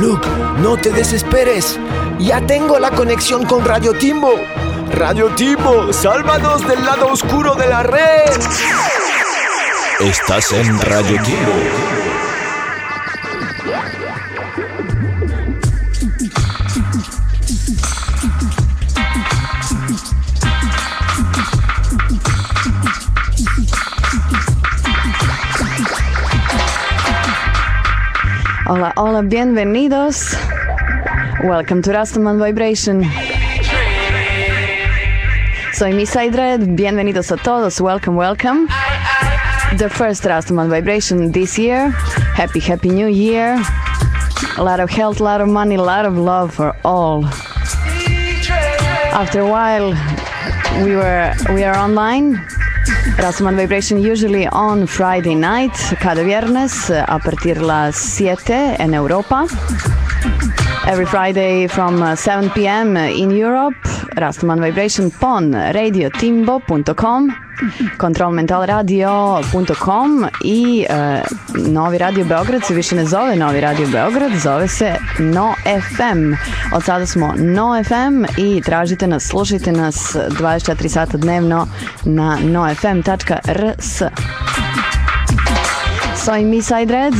Luke, no te desesperes. Ya tengo la conexión con Radio Timbo. Radio Timbo, sálvanos del lado oscuro de la red. Estás en Radio Timbo. Hola, hola, bienvenidos. Welcome to Rastaman Vibration. Soy Miss I Dread, bienvenidos a todos, welcome, welcome. The first Rastaman Vibration this year. Happy, happy new year. A lot of health, a lot of money, a lot of love for all. After a while, we were we are online. Rastaman Vibration usually on Friday night, cada viernes a partir las 7 en Europa. Every Friday from uh, 7 p.m. in Europe, Rastaman Vibration pon radiotimbo.com, kontrolmentalradio.com i uh, Novi Radio Beograd se više ne zove Novi Radio Beograd, zove se No FM. Od sada smo No FM i tražite nas, slušajte nas 24 sata dnevno na nofm.rs. Soy Misa Red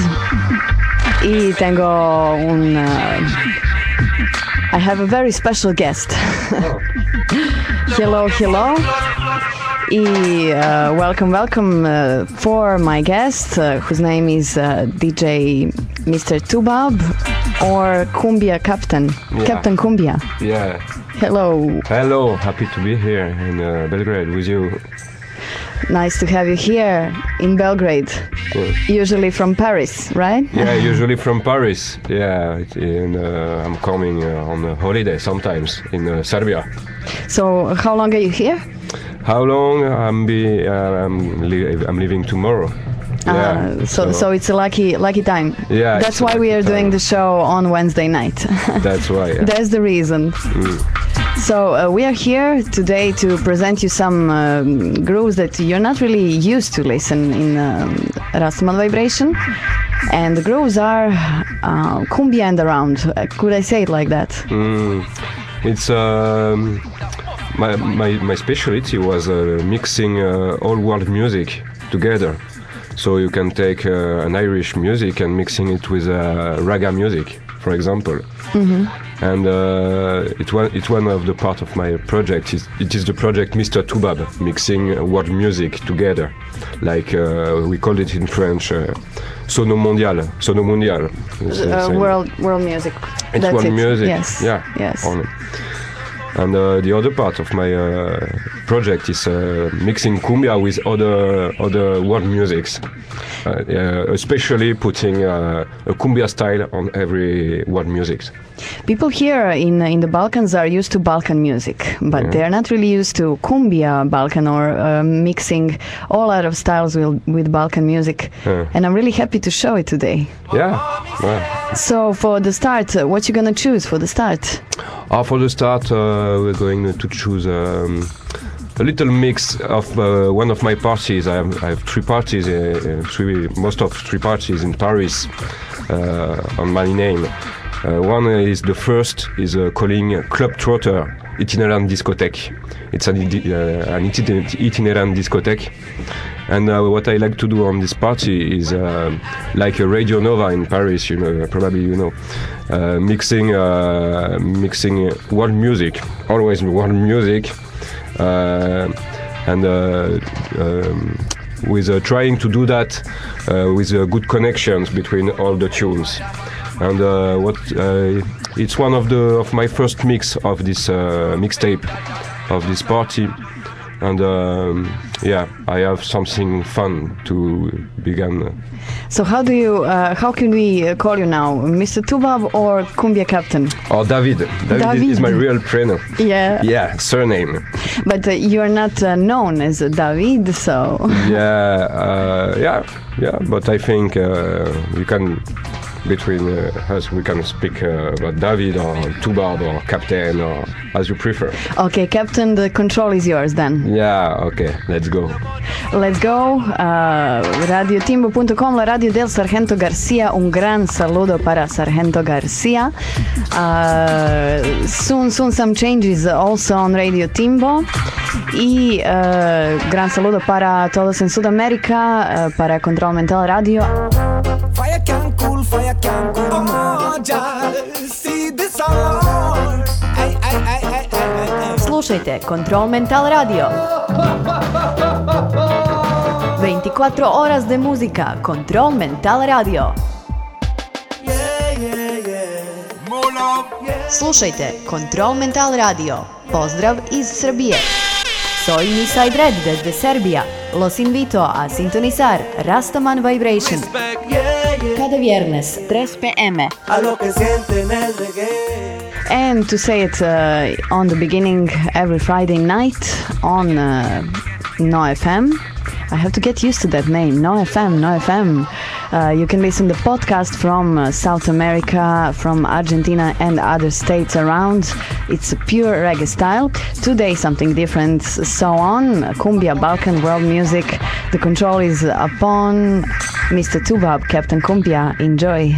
y tengo un... uh, I have a very special guest. hello, hello. Y uh, welcome, welcome uh, for my guest, uh, whose name is uh, DJ Mr. Tubab or Cumbia Captain. Yeah. Captain Cumbia. Yeah. Hello. Hello. Happy to be here in uh, Belgrade with you. Nice to have you here in Belgrade. Usually from Paris, right? Yeah, usually from Paris. Yeah, and uh, I'm coming uh, on a holiday sometimes in uh, Serbia. So, how long are you here? How long? I'm be uh, I'm, li- I'm leaving tomorrow. Yeah. Uh, so, so it's a lucky, lucky time. Yeah, That's why we are doing the show on Wednesday night. that's why. Yeah. That's the reason. So uh, we are here today to present you some um, grooves that you're not really used to listen in um, Rastaman vibration, and the grooves are uh, cumbia and around. Uh, could I say it like that? Mm, it's um, my, my my specialty was uh, mixing uh, all world music together. So you can take uh, an Irish music and mixing it with uh, raga music, for example. And uh, it one it's one of the part of my project. It, it is the project Mr. Tubab, mixing world music together, like uh, we call it in French, uh, sono mondial, sono mondial. Uh, world, world music. It's That's world it. music. Yes. Yeah. Yes. on- And uh, the other part of my uh, project is uh, mixing cumbia with other other world musics, uh, uh, especially putting uh, a cumbia style on every world music. People here in in the Balkans are used to Balkan music, but they're not really used to cumbia Balkan or uh, mixing all out of styles with, with Balkan music. Yeah. And I'm really happy to show it today. Yeah. yeah. So for the start, uh, what you gonna choose for the start? Uh, for the start, uh, we're going to choose um, a little mix of uh, one of my parties. I have, I have three parties, uh, uh, three, most of three parties in Paris uh, on my name. Uh, one is the first is calling Club Trotter Itinerant Discotheque. It's an, uh, an iti- itinerant discotheque. And uh, what I like to do on this party is uh, like a Radio Nova in Paris, you know, probably you know, mixing mixing world music, always world music, and uh, um, with uh, trying to do that uh, with uh, good connections between all the tunes. And uh, what uh, it's one of the of my first mix of this uh, mixtape of this party and um, yeah, I have something fun to begin. So how do you, uh, how can we call you now, Mr. Tubab or Cumbia Captain? Oh, David. David, is- is my real trainer. Yeah, Yeah, surname. but uh, you are not uh, known as David, so yeah, uh, yeah, yeah. But I think uh, you can between uh, us. We can speak uh, about David or Tubab or Captain or as you prefer. Okay, Captain, the control is yours then. Yeah, okay, let's go. Let's go. Uh, radiotimbo.com, la radio del Sargento Garcia. Un gran saludo para Sargento Garcia. Uh, soon, soon some changes also on Radio Timbo. Y uh, gran saludo para todos en Sudamérica, uh, para Control Mental Radio. Fire can cool, fire can cool. Oh, just see the sun. Slušajte Control Mental Radio. 24 horas de música. Control Mental Radio. Slušajte Control Mental Radio. Pozdrav iz Srbije. Soy Nisai Dread desde Serbia. Los invito a sintonizar Rastaman Vibration. Respect, yeah, yeah. Cada viernes, 3 pm. A lo que sienten el reggae. And to say it uh, on the beginning every Friday night on uh, No FM. I have to get used to that name, No FM, No FM. Uh, you can listen the podcast from uh, South America, from Argentina and other states around. It's a pure reggae style. Today something different. So on cumbia, Balkan world music. The control is upon Mr. Tubab, Captain Cumbia. Enjoy.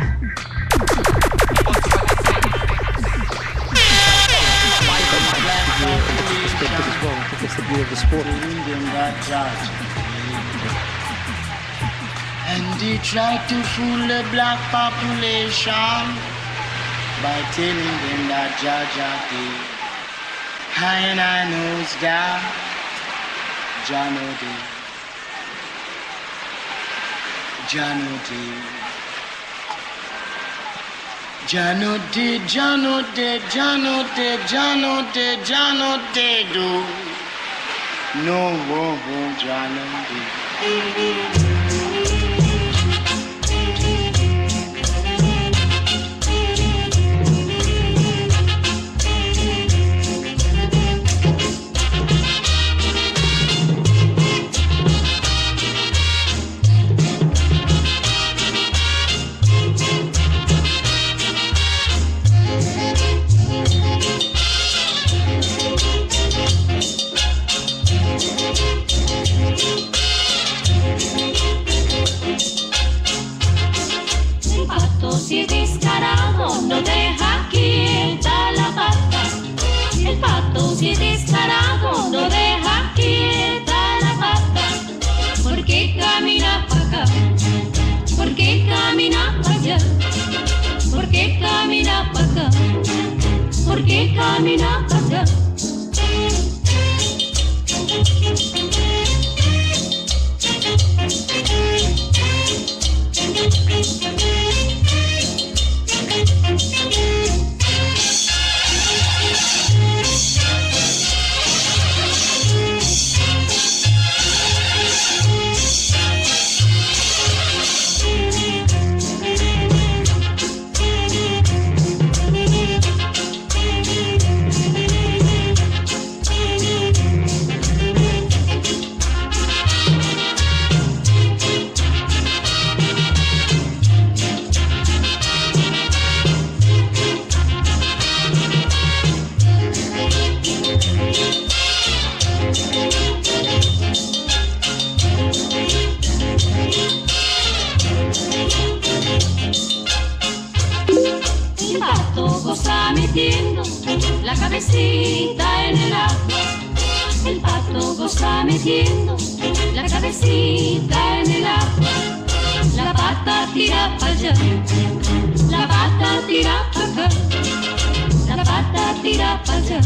And they try to fool the black population by telling them that Jaja did. I and I knows that Jano did. Jano did. Jano did, Jano did, Jano did, Jano did, Jano did, do. No, whoa, whoa, Jano did. La cabecita en el agua. El pato goza metiendo la cabecita en el agua. La pata tira para allá, la pata tira para acá. La pata tira para allá,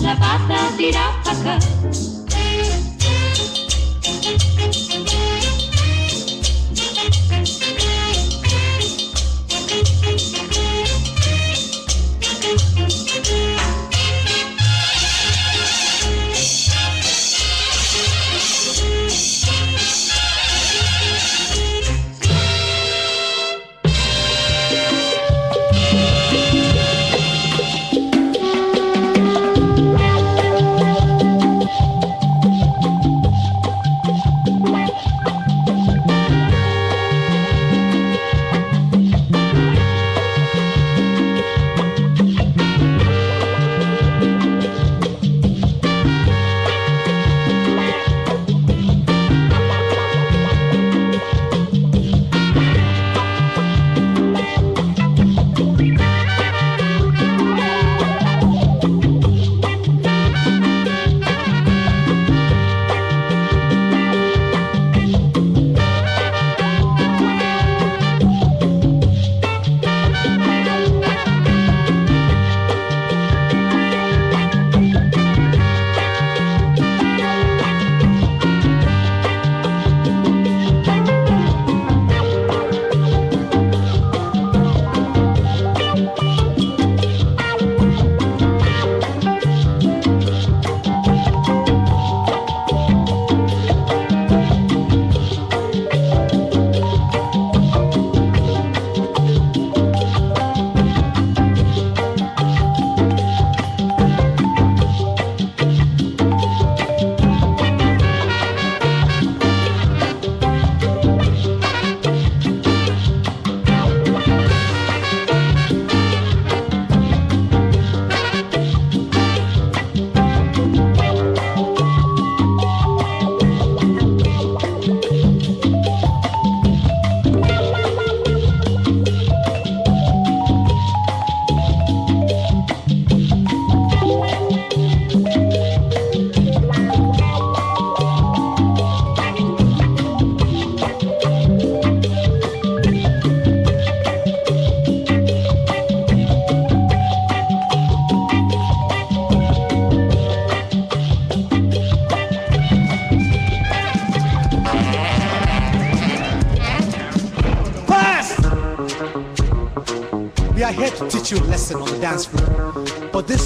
la pata tira para acá.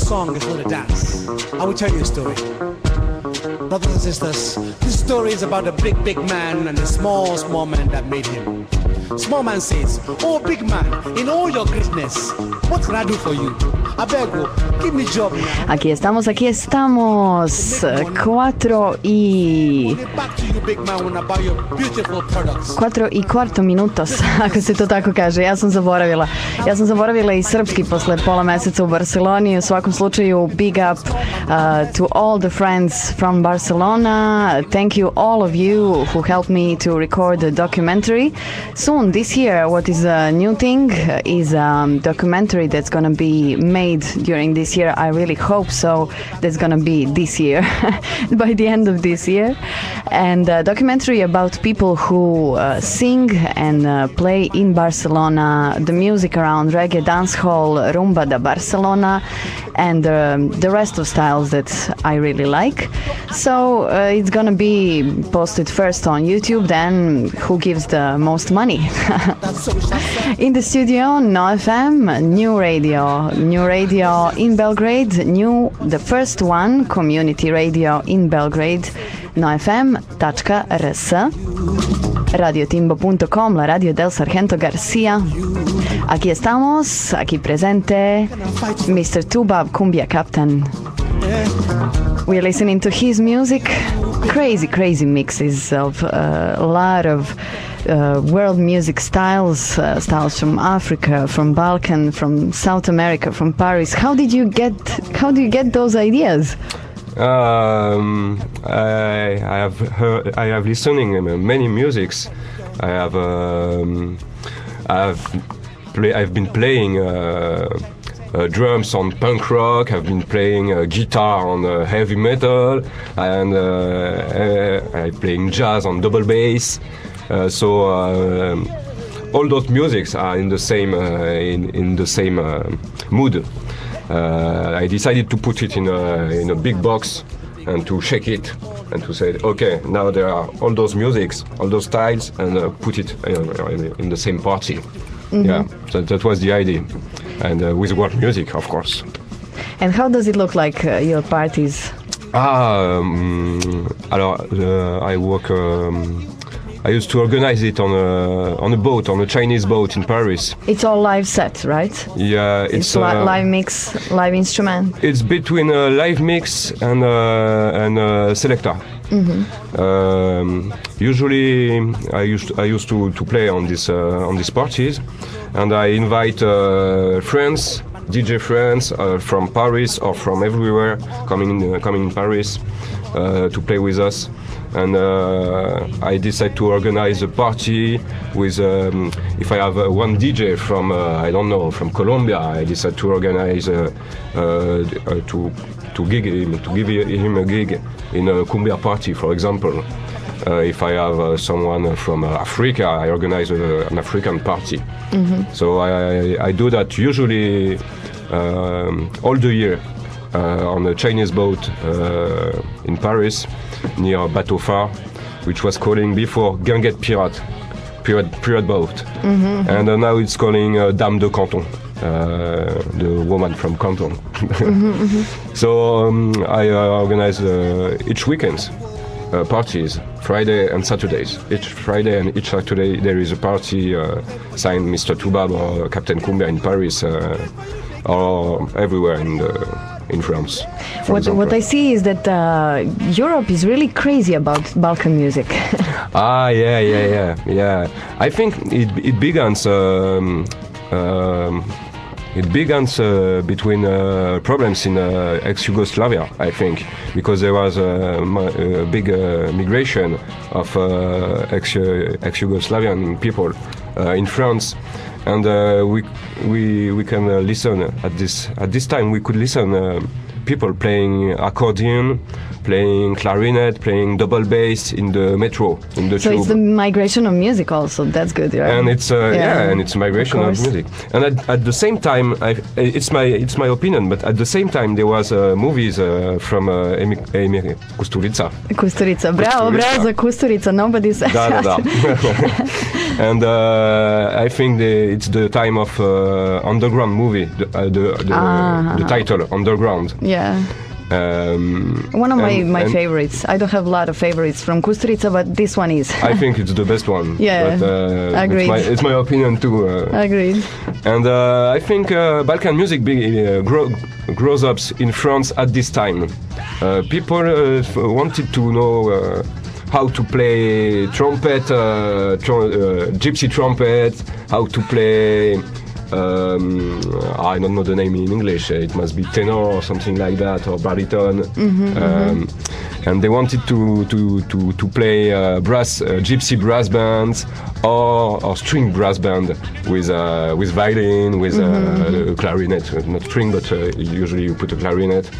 Song is not a dance. I will tell you a story. Brothers and sisters, this story is about a big, big man and a small, small man that made him. Small man says, Oh, big man, in all your greatness, what can I do for you? I beg you, oh, Aquí estamos, aquí estamos. Cuatro y... Back to you, big man, when I quarto minutos, ako se to tako kaže. Ja sam zaboravila. Ja sam zaboravila i srpski posle pola meseca u Barceloni. U svakom slučaju, big up uh, to all the friends from Barcelona. Thank you all of you who helped me to record the documentary. Soon, this year, what is a new thing is a documentary that's gonna be made during this year. I really hope so. That's gonna be this year, by the end of this year. And a documentary about people who uh, sing and uh, play in Barcelona, the music around reggae, dancehall, rumba de Barcelona, and um, the rest of styles that I really like. So uh, it's gonna be posted first on YouTube, then who gives the most money? in the studio, No FM, new radio, new radio in Belgrade, new, the first one, community radio in Belgrade, nofm.rs, radiotimbo.com, la radio del Sargento Garcia. Aquí estamos, aquí presente, Mr. Tubab Cumbia Captain. We're listening to his music, crazy, crazy mixes of uh, a lot of uh, world music styles, uh, styles from Africa, from Balkan, from South America, from Paris. How did you get? How do you get those ideas? Um, I, I have heard, I have listening um, many musics. I have um, I've play, I've been playing uh, uh, drums on punk rock. I've been playing uh, guitar on uh, heavy metal, and uh, I'm playing jazz on double bass. Uh, so all those musics are in the same in, in the same mood. I decided to put it in a, in a big box and to shake it and to say, okay, now there are all those musics, all those styles, and put it in the same party. Yeah, so that was the idea, and uh, with world music, of course. And how does it look like uh, your parties? Ah, um, alors, uh, I work. Um, I used to organize it on a on a boat, on a Chinese boat in Paris. It's all live set, right? Yeah, it's, It's, li- uh, live mix, live instrument. It's between a live mix and uh, and a selector. Um, usually, I used I used to, to play on this uh, on these parties, and I invite uh, friends, DJ friends uh, from Paris or from everywhere coming in, uh, coming in Paris uh, to play with us. And uh, I decide to organize a party with um, if I have uh, one DJ from uh, I don't know from Colombia. I decide to organize uh, uh, to to gig him to give him a gig in a cumbia party, for example. Uh, if I have uh, someone from uh, Africa, I organize uh, an African party. So I, I do that usually um, all the year uh, on a Chinese boat uh, in Paris near Batofar, which was calling before Guinguette Pirate, pirate, pirate boat. And uh, now it's calling uh, Dame de Canton, uh, the woman from Canton. so um, I uh, organize uh, each weekend uh, parties, Friday and Saturdays. Each Friday and each Saturday there is a party uh, signed Mr. Toubab or Captain Cumbia in Paris uh, or everywhere in the, in France. What, what I see is that uh, Europe is really crazy about Balkan music. Ah, yeah, yeah, yeah, yeah. I think it it begins. Um, um, it begins uh, between uh, problems in uh, ex-Yugoslavia, I think, because there was a, a big uh, migration of uh, ex- ex-Yugoslavian people uh, in France, and uh, we we we can uh, listen at this at this time we could listen uh, people playing accordion, playing clarinet, playing double bass in the metro, in the So tube. it's the migration of music also. That's good, right? and it's uh, yeah. and it's a migration of, course. music. And at, at the same time, I, it's my it's my opinion, but at the same time, there was uh, movies uh, from uh, Kusturica. Kusturica. Bravo, Kusturica. bravo za Kusturica. Nobody said Da, da, da. and uh, I think the, it's the time of uh, underground movie. The uh, the, the, Ah. the title Underground. yeah. Um, One of my, and- my and favorites. I don't have a lot of favorites from Kusturica, but this one is. I think it's the best one. Yeah, but, uh, agreed. It's my, it's my opinion too. Uh, Agreed. And uh, I think uh, Balkan music be, uh, grow, grows up in France at this time. Uh, people uh, wanted to know uh, how to play trumpet, uh, tr- uh, gypsy trumpet, how to play. Um, I don't know the name in English. It must be tenor or something like that, or baritone. um, and they wanted to to to, to play uh, brass, uh, gypsy brass bands, or, or string brass band with uh, with violin, with uh, a clarinet, uh, not string, but uh, usually you put a clarinet.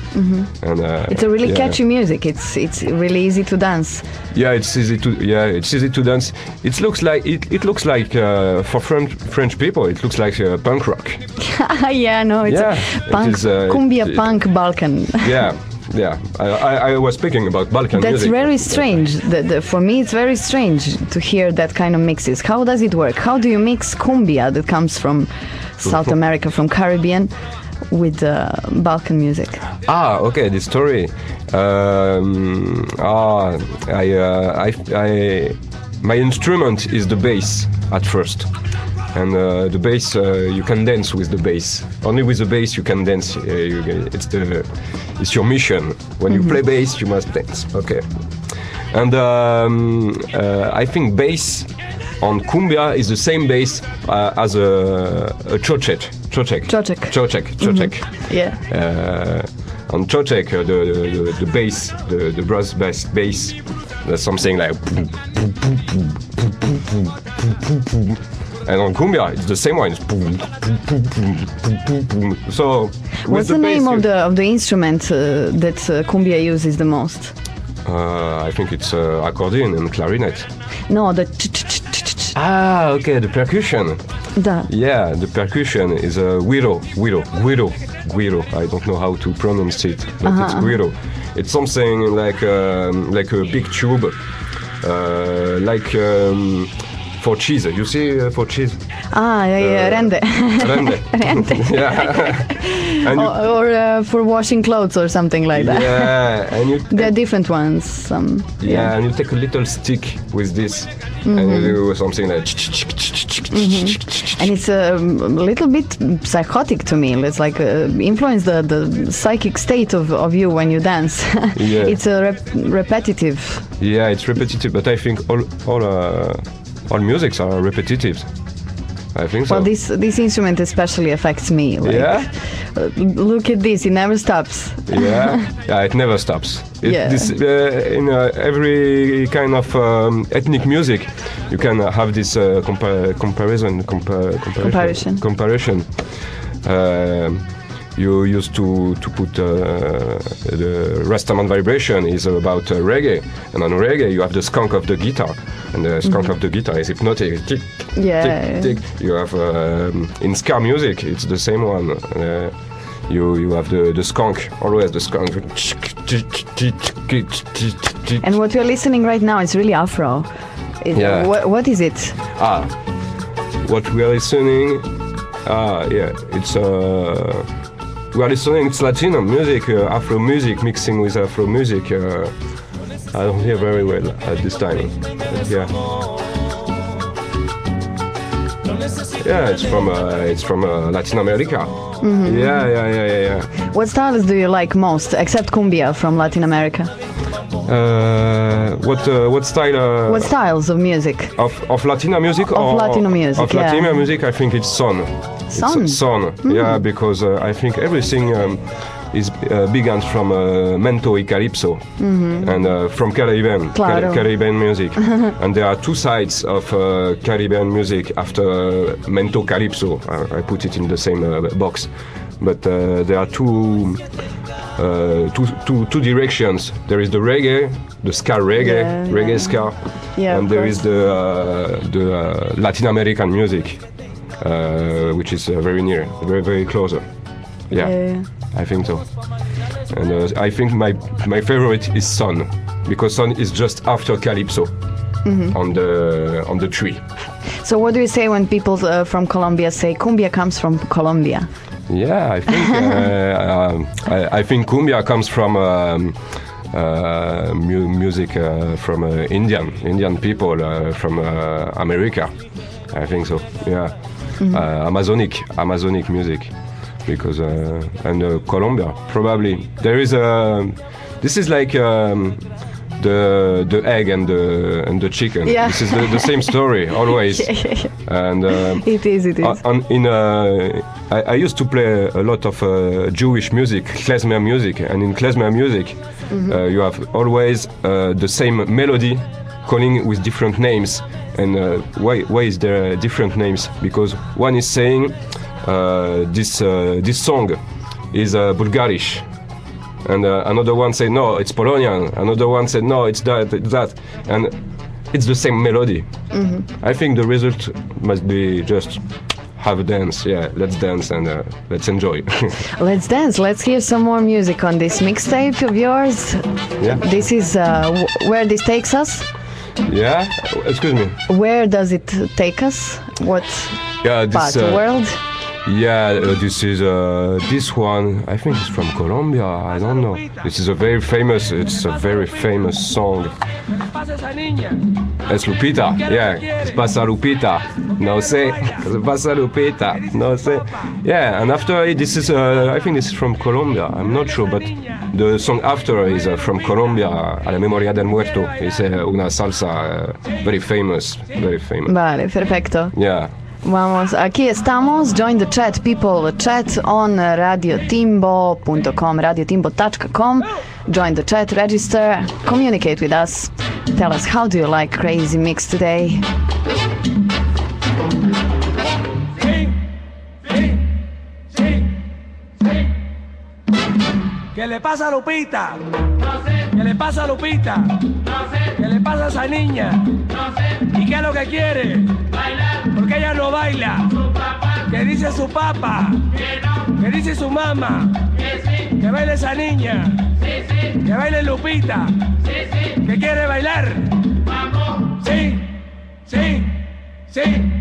And uh, It's a really yeah. catchy music. It's it's really easy to dance. Yeah, it's easy to yeah, it's easy to dance. It looks like it, it looks like uh, for French French people, it looks like punk rock. yeah, no, it's Yeah, a punk, is, uh, cumbia it- punk Balkan. yeah, yeah. I, I, I was speaking about Balkan That's music. very strange. The, the, for me, it's very strange to hear that kind of mixes. How does it work? How do you mix cumbia that comes from South America, from Caribbean, with uh, Balkan music? Ah, okay, the story. Um, ah, I, uh, I, I, my instrument is the bass at first, and uh, the bass uh, you can dance with the bass. Only with the bass you can dance. Uh, you, it's the, it's your mission. When you play bass, you must dance. Okay, and um, uh, I think bass on cumbia is the same bass uh, as a, a chocek. Chocek. Chocek. Chocek. Chocek. Yeah. Uh, on Chocek, uh, the, the, the, the bass, the, the brass bass, bass, there's something like. And on cumbia, it's the same one. It's so. What's the, bass, name of the of the instrument uh, that uh, cumbia uses the most? Uh, I think it's uh, accordion and clarinet. No, the Ah, okay, the percussion. da. Yeah, the percussion is a guiro, guiro, guiro, guiro. I don't know how to pronounce it, but it's guiro. It's something like um, like a big tube, uh, like um, for cheese. You see, uh, for cheese, Ah, yeah, yeah, rende. rende. rende. yeah, and you, or or uh, for washing clothes or something like that. yeah, and you There are different ones. Some. yeah, and you take a little stick with this, and you do something like. And it's a little bit psychotic to me. It's like uh, influence the, the psychic state of, of you when you dance. Yeah. it's a rep- repetitive. Yeah, it's repetitive, but I think all all uh, all musics are repetitive. I think so. Well, this this instrument especially affects me. Like, Yeah? uh, look at this; it never stops. yeah, yeah, it never stops. It, Yeah. This, uh, in uh, every kind of um, ethnic music, you can uh, have this uh, compa- comparison, compa- comparison, Comparison. comparison. You used to to put uh, the Rastaman vibration is about uh, reggae, and on reggae you have the skank of the guitar, and the skank of the guitar is hypnotic. Tick, Mm-hmm. Yeah. tick, tick. You have um, in ska music, it's the same one. Uh, you you have the the skank always the skank. And what we're listening right now is really Afro. It- Yeah. wha- what is it? Ah, what we are listening. Ah, yeah, it's uh, we are listening. to Latino music, uh, Afro music mixing with Afro music. Uh, I don't hear very well at this time. But yeah. Yeah, it's from uh, it's from uh, Latin America. Mm-hmm. Yeah, yeah, yeah, yeah, yeah. What styles do you like most, except cumbia from Latin America? Uh, what uh, what style? Uh, What styles of music? Of, of Latino music? Of or Latino music, Of yeah. Latino music, I think it's son. Son? It's son, yeah, because uh, I think everything um, is uh, began from uh, Mento y Calypso and uh, from Caribbean, Claro. Caribbean music. and there are two sides of uh, Caribbean music after uh, Mento Calypso. I, I put it in the same uh, box. But uh, there are two uh, two, two, two directions. There is the reggae, the ska reggae, Yeah, reggae yeah. ska, Yeah, and there course. is the uh, the uh, Latin American music, uh, which is uh, very near, very very closer. Yeah, Yeah. I think so. And uh, I think my my favorite is Son, because Son is just after Calypso Mm-hmm. on the on the tree. So what do you say when people uh, from Colombia say cumbia comes from Colombia? Yeah, I think uh, um, I, I think cumbia comes from um, uh, mu- music uh, from uh, Indian Indian people uh, from uh, America. I think so. Yeah, uh, Amazonic Amazonic music because uh, and uh, Colombia probably there is a. This is like. Um, the the egg and the and the chicken. Yeah. This is the, the same story always. And um, It is, it is. on- in uh, I, I used to play a lot of uh, Jewish music, klezmer music, and in klezmer music, uh, you have always uh, the same melody, calling with different names. And uh, why why is there different names? Because one is saying uh, this uh, this song is uh, Bulgarish. And uh, another one said no, it's Polonian. Another one said no, it's that, it's that, and it's the same melody. I think the result must be just have a dance. Yeah, let's dance and uh, let's enjoy. Let's dance. Let's hear some more music on this mixtape of yours. yeah, This is uh, w- where this takes us. Yeah. Excuse me. Where does it take us? What Yeah, this. part of the uh, world? Yeah, uh, this is uh, this one. I think it's from Colombia. I don't know. This is a very famous. It's a very famous song. Es Lupita. Yeah, es pasa Lupita. No sé. Es pasa Lupita. No sé. Yeah, and after it, this is. Uh, I think this is from Colombia. I'm not sure, but the song after is uh, from Colombia. A la memoria del muerto. It's uh, una salsa uh, very famous. Very famous. Vale, perfecto. Yeah. Vamos, aquí estamos. Join the chat, people. Chat on radiotimbo.com, radiotimbo.com. Join the chat, register, communicate with us. Tell us how do you like Crazy Mix today? ¿Qué le pasa a Lupita? No. ¿Qué le pasa a Lupita? No sé. ¿Qué le pasa a esa niña? No sé. ¿Y qué es lo que quiere? ¿Por qué ella no baila? ¿Qué dice su papá? Que no. ¿Qué dice su mamá? Que. Que baile esa niña. Que baile Lupita. ¿Que quiere bailar? Sí. Sí. Sí.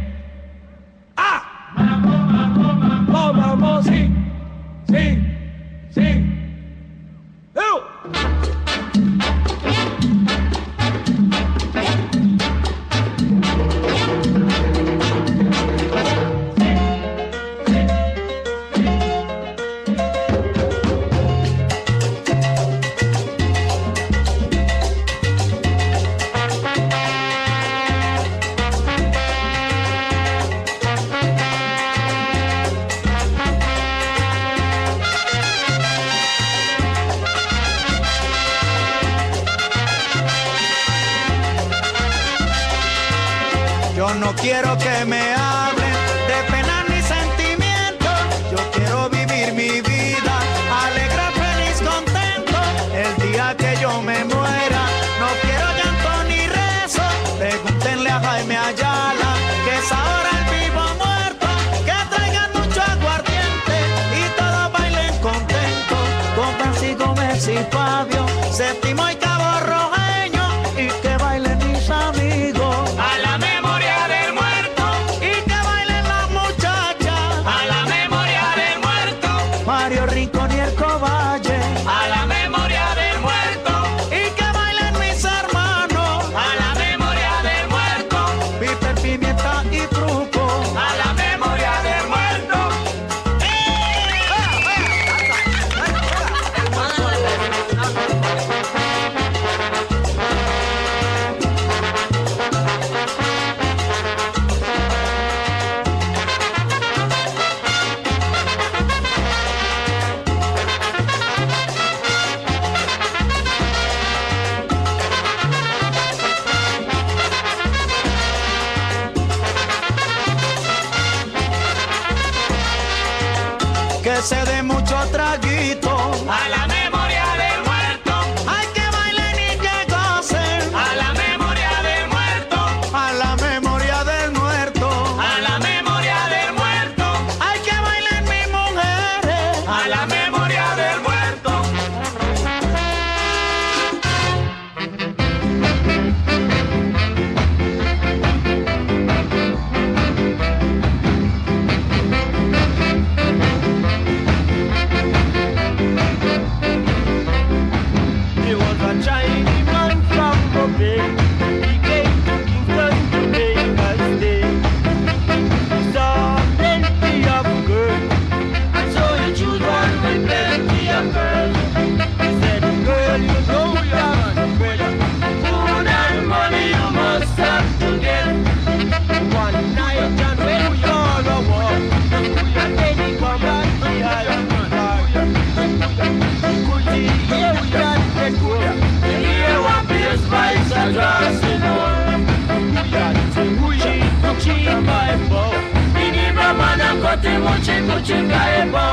Muchi kuchi kaebo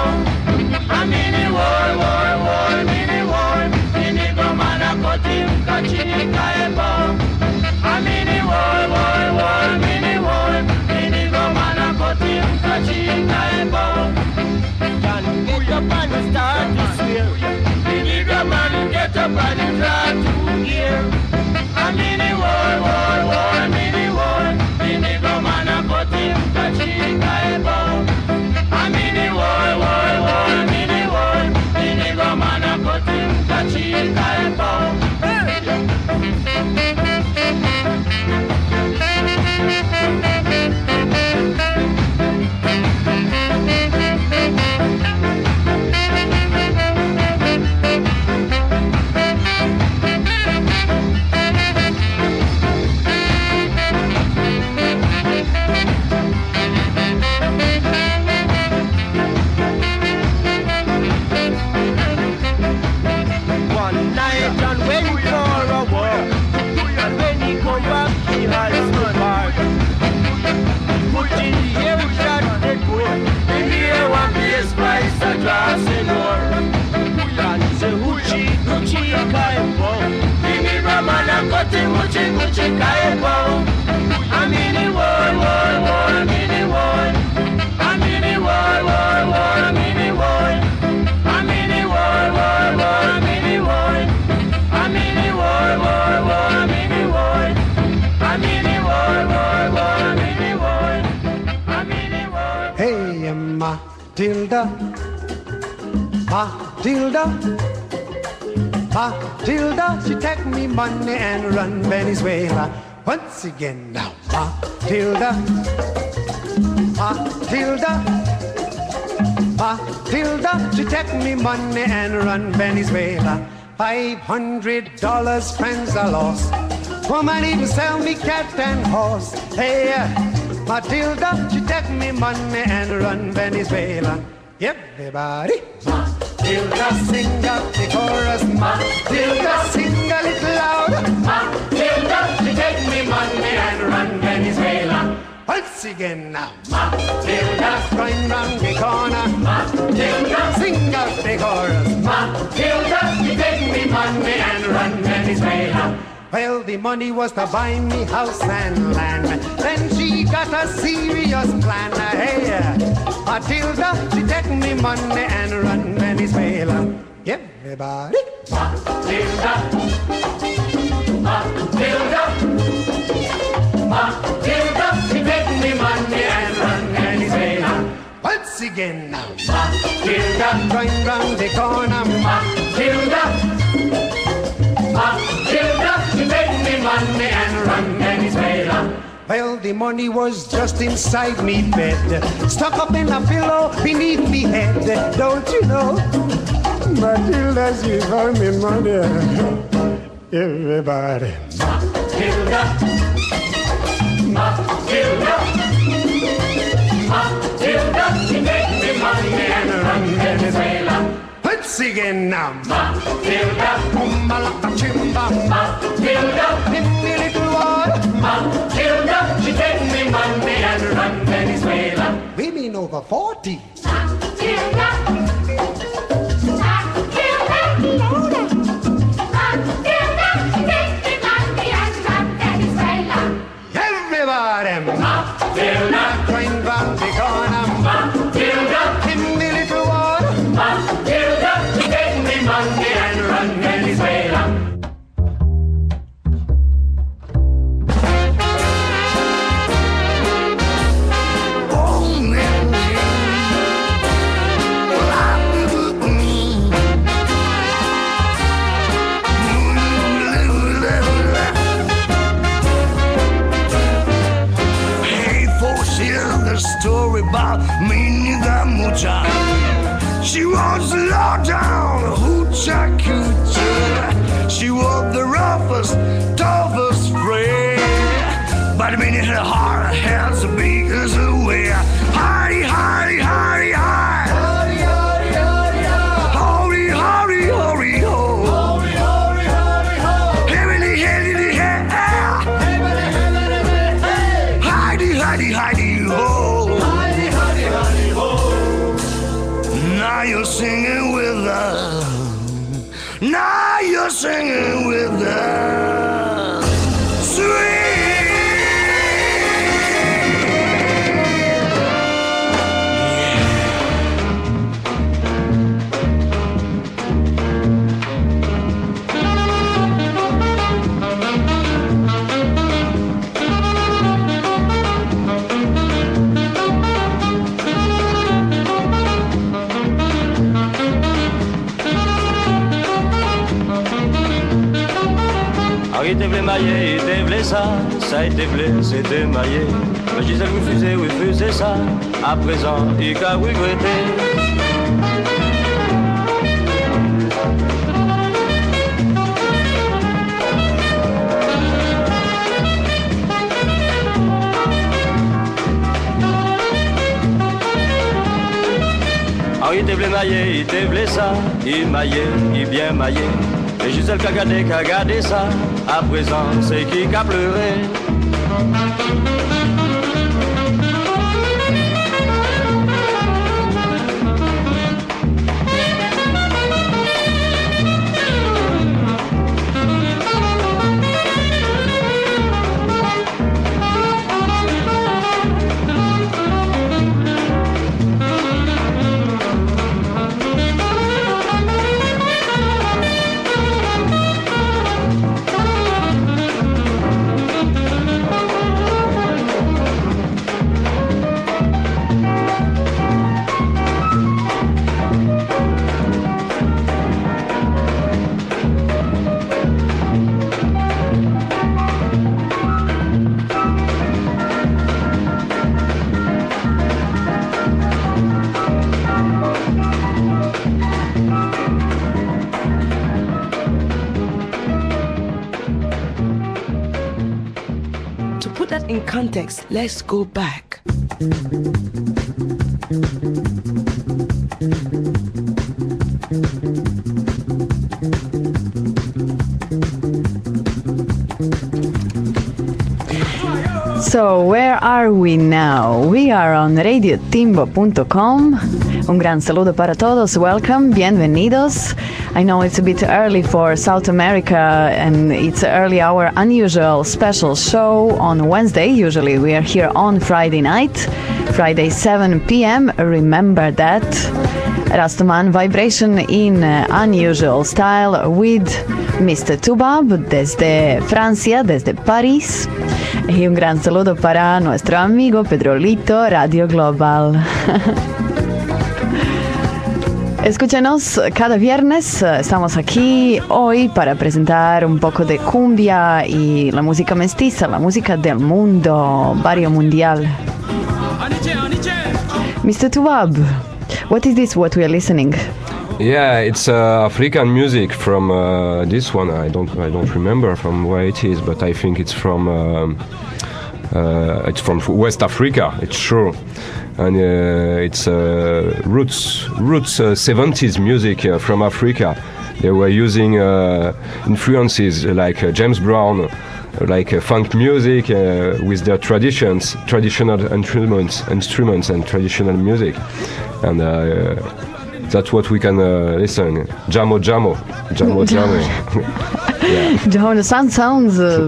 Amini woi woi woi mini woi Mini gomana koti mkachi kaebo Amini woi woi woi mini woi Mini gomana koti mkachi kaebo Can get up and start to swear Mini gomana get up and start to hear koti ramana kote hoochie hoochie kaimbo I mean it war war war I mean it war I mean it war war war I mean war I mean it war war war I mean war I mean it war war war I mean war I mean it war Matilda, Matilda, Matilda, she take me money and run Venezuela. Once again now, Matilda, Matilda, Matilda, she take me money and run Venezuela. Five hundred dollars, friends are lost. Woman even sell me cat and horse. Hey, Matilda, she take me money and run Venezuela. Everybody, sing out the chorus. Matilda, sing a little louder. Matilda, she take me money and run Venezuela. Once again now, Matilda, going round the corner. Matilda, sing out the chorus. Matilda, she take me money and run Venezuela. Well, the money was to buy me house and land. Then she got a serious plan. Hey, Matilda, she take me money and run Venezuela. Everybody, Matilda, Matilda, Matilda, she take me money and run Venezuela. Once again now, Matilda, going round the corner. Matilda. Matilda, Well, the money was just inside me bed, stuck up in a pillow beneath me head. Don't you know? Matilda, she found me money. Everybody. Matilda. Matilda. Matilda, she make me money and run Venezuela. Let's again now. Matilda, chimba. Matilda, in the little water. Matilda, she take me money and run Venezuela. Women over 40. Everybody. Minida She wants the low-down hoochah singing démaillé, t'es blessé, ça été blessé, démaillé. Mais Gisèle vous fusez, oui, fusez ça, à présent, il qu'a regretté. Ah il était maillé, il était blessé, il maillé, il bien maillé. Et Gisèle qu'a gardé, qu'a gardé ça, à présent, c'est qui qu'a pleuré. Context, let's go back. So, where are we now? We are on radiotimbo.com. Un gran saludo para todos. Welcome, bienvenidos. I know it's a bit early for South America and it's early hour, unusual special show on Wednesday. Usually we are here on Friday night, Friday 7 p.m. Remember that. Rastaman vibration in unusual style with Mr. Tubab desde Francia, desde París. Y un gran saludo para nuestro amigo Pedrolito Radio Global. Escúchenos cada viernes, eh, estamos aquí hoy para presentar un poco de cumbia y la música mestiza, la música del mundo, barrio mundial. Mr. Tubab, what is this what we are listening? Yeah, it's uh, African music from uh, this one. I don't I don't remember from where it is, but I think it's from um, uh, it's from West Africa. It's true, and uh, it's uh, roots roots uh, 70s music uh, from Africa. They were using uh, influences like uh, James Brown, like uh, funk music uh, with their traditions, traditional instruments, instruments and traditional music, and. Uh, that's what we can uh, listen. Jamo Jamo. Jamo Jamo. yeah. Sound sounds uh,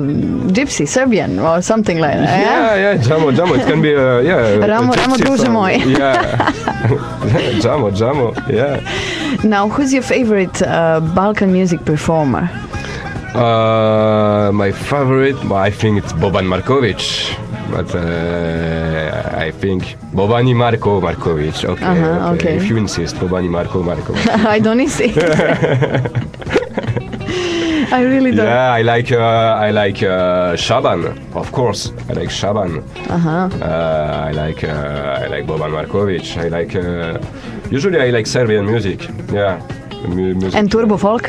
gypsy, Serbian, or something like that. yeah, yeah, Jamo Jamo. It can be, uh, yeah. a Ramo- Ramo druže moj. Yeah. Jamo Jamo. Yeah. Now, who's your favorite uh, Balkan music performer? Uh, my favorite, well, I think it's Boban Markovic. But uh, I think Bobani Marko Markovic. Okay, Uh-huh, okay. If you insist, Bobani Marko Markovic. I don't see. I really don't. Yeah, I like uh, I like uh, Shaban, of course. I like Shaban. Uh-huh. Uh, I like uh, I like Boban Markovic. I like uh, usually I like Serbian music. Yeah. And turbo folk?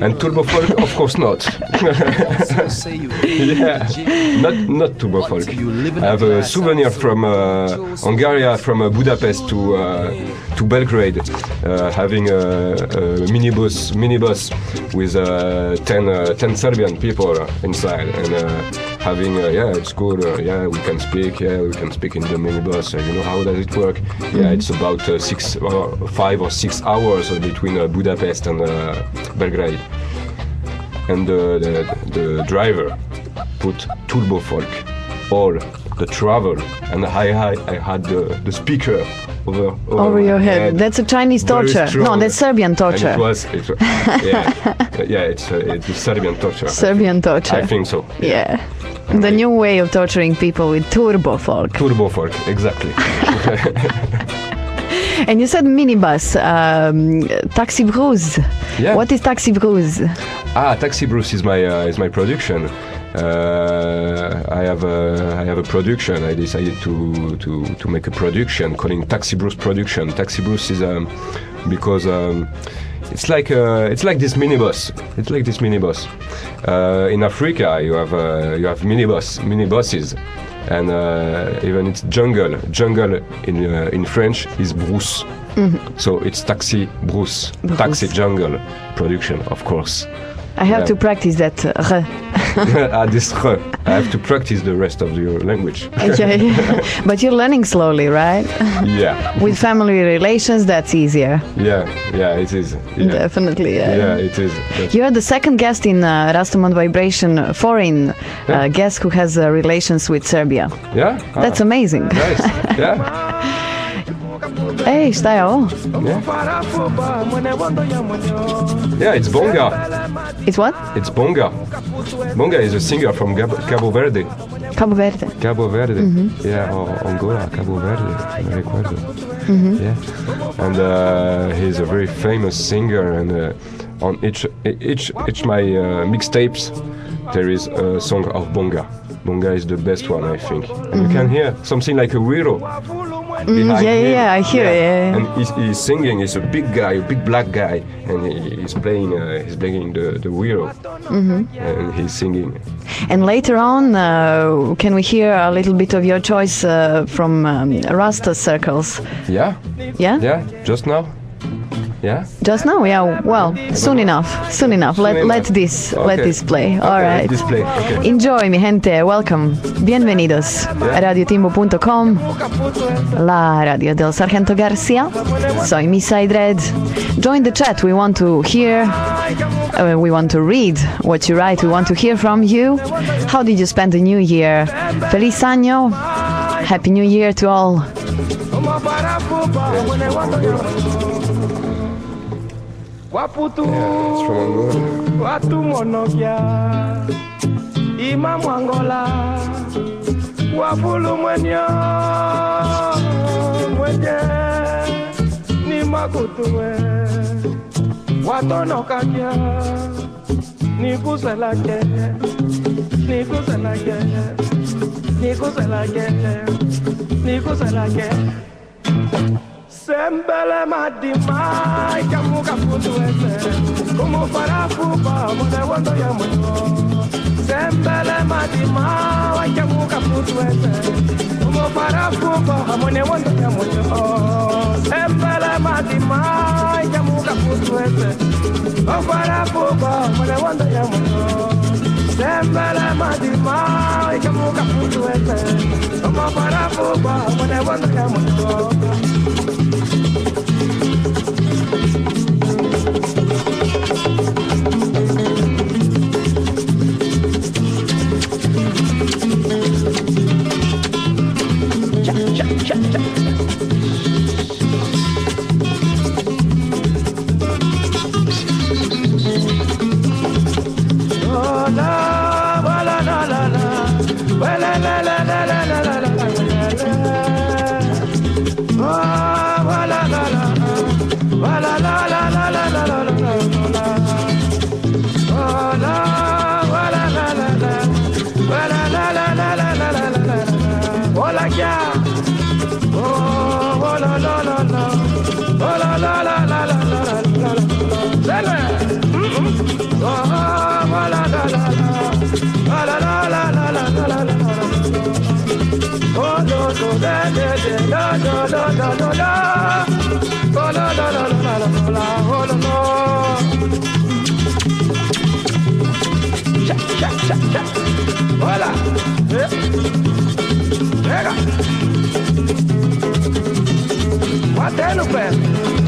And turbo folk, of course not. yeah, not not turbo folk. I have a souvenir from uh, Hungary, from uh, Budapest to uh, to Belgrade, uh, having a, a minibus minibus with uh, 10, uh, 10 Serbian people inside, and uh, having uh, yeah, it's good. Uh, yeah, we can speak. Yeah, we can speak in the minibus. Uh, you know how does it work? Yeah, it's about uh, six, uh, five or six hours uh, between uh, Budapest and uh, Belgrade. And uh, the the driver put turbo folk, all the travel, and I I, I had the, the speaker over Over your head. That's a Chinese torture. No, that's Serbian And torture. it was, it, yeah, yeah, it's uh, it's Serbian torture. Serbian torture. I think so. Yeah. The new way of torturing people with turbo folk. Turbo folk, exactly. And you said minibus, um, Taxi Brousse. Yeah. What is Taxi Brousse? ah, Taxi Brousse is my uh, is my production. Uh, I have a I have a production. I decided to to to make a production calling Taxi Brousse Production. Taxi Brousse is um, because um, it's like uh, it's like this minibus. It's like this minibus. Uh, in Africa, you have uh, you have minibus minibuses, and uh, even it's jungle. Jungle in uh, in French is brousse. So it's Taxi Bruce, Brousse. Taxi Jungle production, of course. I have Yeah. to practice that. uh, r. ah, this re. I have to practice the rest of your language. Okay. but you're learning slowly, right? yeah, With family relations, that's easier. yeah, yeah. It is. Yeah, Definitely. Yeah. yeah it is. That's- You're the second guest in uh, Rastaman Vibration, uh, foreign uh, guest who has uh, relations with Serbia. yeah. Ah, That's amazing. nice. Yeah, Ej, style. ovo? yeah. It's Bonga. It's what? It's Bonga. Bonga is a singer from Cabo Verde. Cabo Verde. Cabo Verde. Mm-hmm. Yeah, or Angola, Cabo Verde. I recuerdo. Mm-hmm. Yeah, and uh, he's a very famous singer. And uh, on each each each my uh, mixtapes, there is a song of Bonga. Bonga is the best one, I think. And you can hear something like a weirdo. Behind Mm-hmm. yeah, yeah, him. yeah, I hear it, yeah, yeah. And he's, he's singing. He's a big guy, a big black guy, and he, he's playing. Uh, he's playing the the weirdo, Mm-hmm. and he's singing. And later on, uh, can we hear a little bit of your choice uh, from um, Rasta circles? Yeah, Yeah? yeah. Just now. Yeah. Just now? Yeah, well, soon enough. Soon enough. Let, Soon let enough. this let this play. Okay, All let right. this play. Okay. Enjoy, mi gente. Welcome. Bienvenidos. A radiotimbo.com. La radio del Sargento Garcia. Soy Miss I Dread. Join the chat. We want to hear. Uh, we want to read what you write. We want to hear from you. How did you spend the new year? Feliz año. Happy New Year to all. Waputu. Yeah, it's from Angola. watu monokia imamu Angola wapulu mwenyo. Mwenye. Ni makutuwe watonokakia nikuselake nikuselake nikuselake nikuselake Sembele madima ikamuka futuweze kumufara fuba mune wando ya mwenyo Sembele madima ikamuka futuweze kumufara fuba mune wando ya Sembele madima ikamuka fuba mune wando ya Sembele madima ikamuka futuweze kumufara fuba mune wando ya mwenyo Voilà. Pega. Até no pé.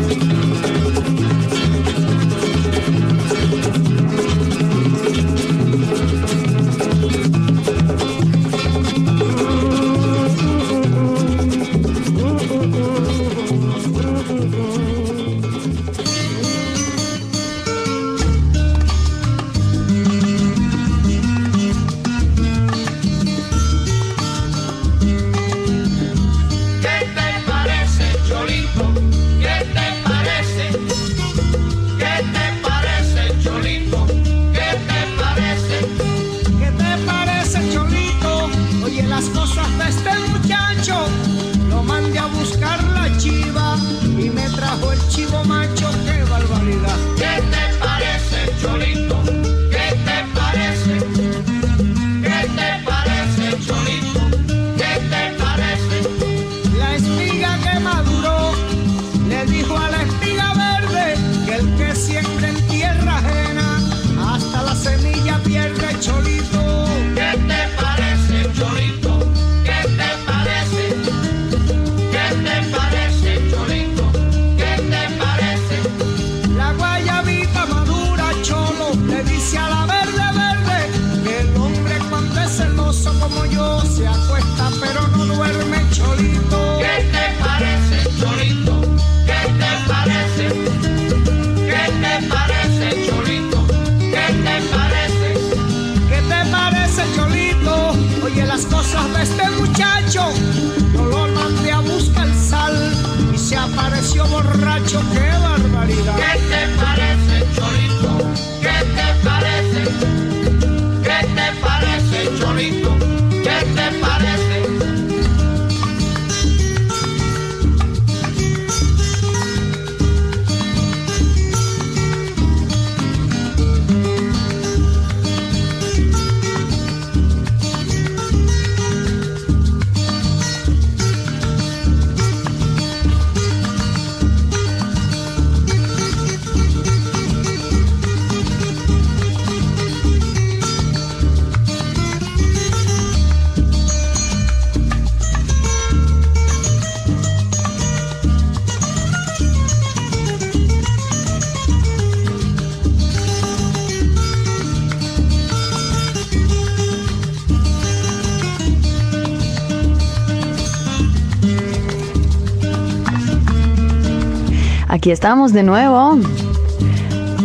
Aquí estamos de nuevo.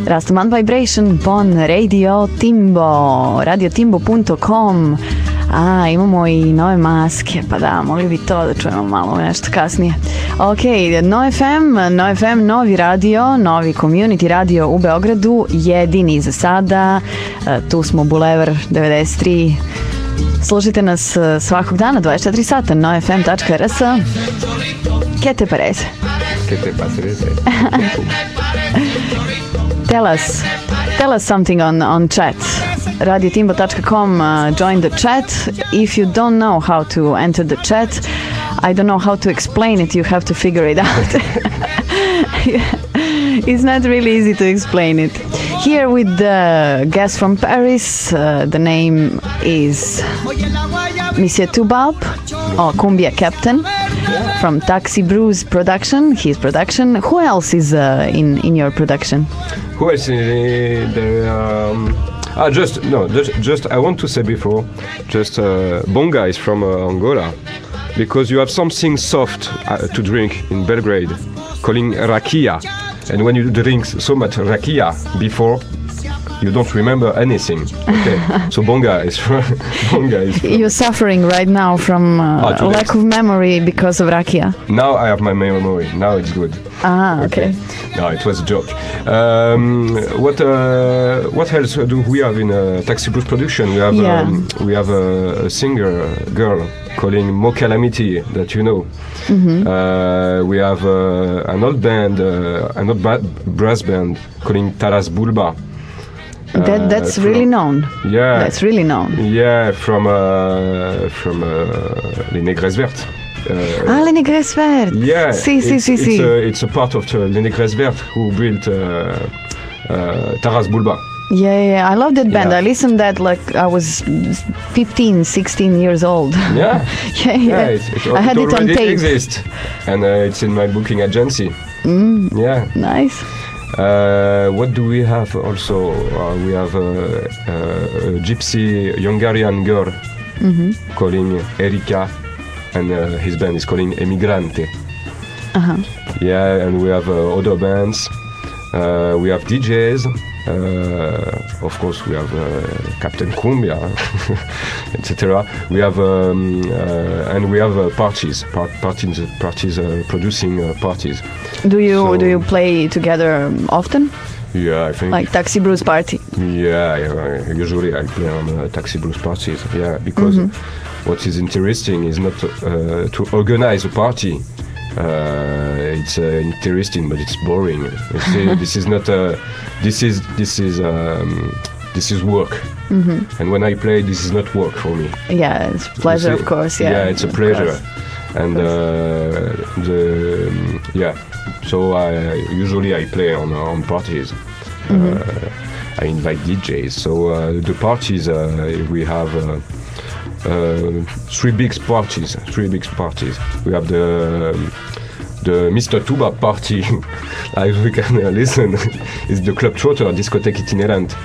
Rastaman Vibration pon Radio Timbo, radiotimbo.com. A, imamo i nove maske, pa da, mogli bi to da čujemo malo nešto kasnije. Ok, No FM, No FM, novi radio, novi community radio u Beogradu, jedini za sada. E, Tu smo Bulevar 93. Slušajte nas e, svakog dana, 24 sata, nofm.rs. Che te ¿Qué te? Tell us, tell us something on on chat. Radiotimbo.com. Uh, join the chat. If you don't know how to enter the chat, I don't know how to explain it. You have to figure it out. it's not really easy to explain it. Here with the guest from Paris, uh, the name is Monsieur Tubab, or Cumbia Captain, from Taxi Brousse Production, his production. Who else is uh, in, in your production? Who else? in the, um, ah, just no, just, just I want to say before, just uh, Bonga is from uh, Angola, because you have something soft uh, to drink in Belgrade, calling rakia, and when you drink so much rakia before. You don't remember anything. Okay, so Bonga is Bonga is You're suffering right now from uh, Ah, lack of memory because of rakia. Now I have my memory. Now it's good. Ah, okay. No, it was a joke. Um, what uh, what else do we have in uh, Taxi Booth production? We have Yeah. um, we have a, a singer girl calling Mo'Kalamity that you know. Mhm. Uh, we have uh, an old band, uh, an old ba- brass band calling Taras Bulba. That, Uh, that's from- really known. Yeah. That's really known. Yeah, from uh, from uh, Les Négresses Vertes. Uh, Ah, le Negres Vert. Yeah, Sì, sì, it's, sì, it's. A, it's a part of the Les Négresses Vertes who built uh, uh, Taras Bulba. Yeah, yeah, yeah. I love that band. Yeah. I listened that like I was 15, 16 years old. Yeah. yeah, yeah. it, it, I had it on already tape. exists, and uh, it's in my booking agency. Mm, Yeah. nice. Uh, what do we have also? Uh, we have uh, uh, a gypsy Hungarian girl Mhm. calling Erika, and uh, his band is calling Emigrante. Uh-huh. Yeah, and we have uh, other bands. Uh, we have DJs. Uh, of course, we have uh, Captain Cumbia, etc. We have um, uh, and we have uh, parties, par- parties, parties uh, producing uh, parties. Do you do you play together often? Yeah, I think. Like Taxi Blues Party? Yeah, yeah, usually I play on uh, taxi blues parties. Yeah, because Mhm. what is interesting is not uh, to organize a party. Uh, it's uh, interesting, but it's boring. See, this is not. Uh, this is this is um, this is work. Mhm. And when I play, this is not work for me. Yeah, it's pleasure, see? of course. Yeah, Yeah, it's a pleasure. course. And uh, the um, yeah, so I usually I play on on parties. Mhm. Uh, I invite DJs. So uh, the parties uh, we have. Uh, three big parties. Three big parties. We have the um, the Mr. Tubab party. We can uh, listen, is the Club Trotter discotheque itinerant,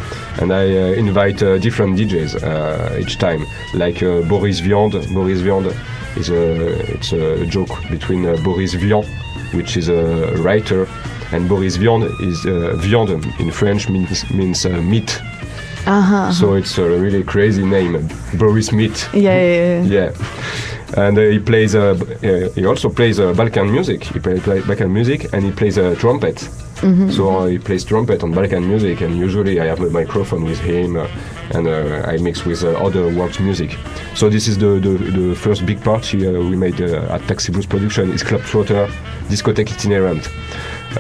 and I uh, invite uh, different DJs uh, each time, like uh, Boris Viande. Boris Viande is a it's a joke between Boris Vian, which is a writer, and Boris Viande is viande in French means means meat. Uh-huh. So it's a really crazy name, Boris Meat. Yeah, yeah, yeah. yeah. And uh, he plays. Uh, b- uh, he also plays uh, Balkan music. He plays play Balkan music, and he plays a trumpet. Mhm. So uh, he plays trumpet on Balkan music, and usually I have a microphone with him, uh, and uh, I mix with uh, other world music. So this is the the, the first big party uh, we made uh, at Taxi Blues Production. is Club Trotter, discotheque itinerant,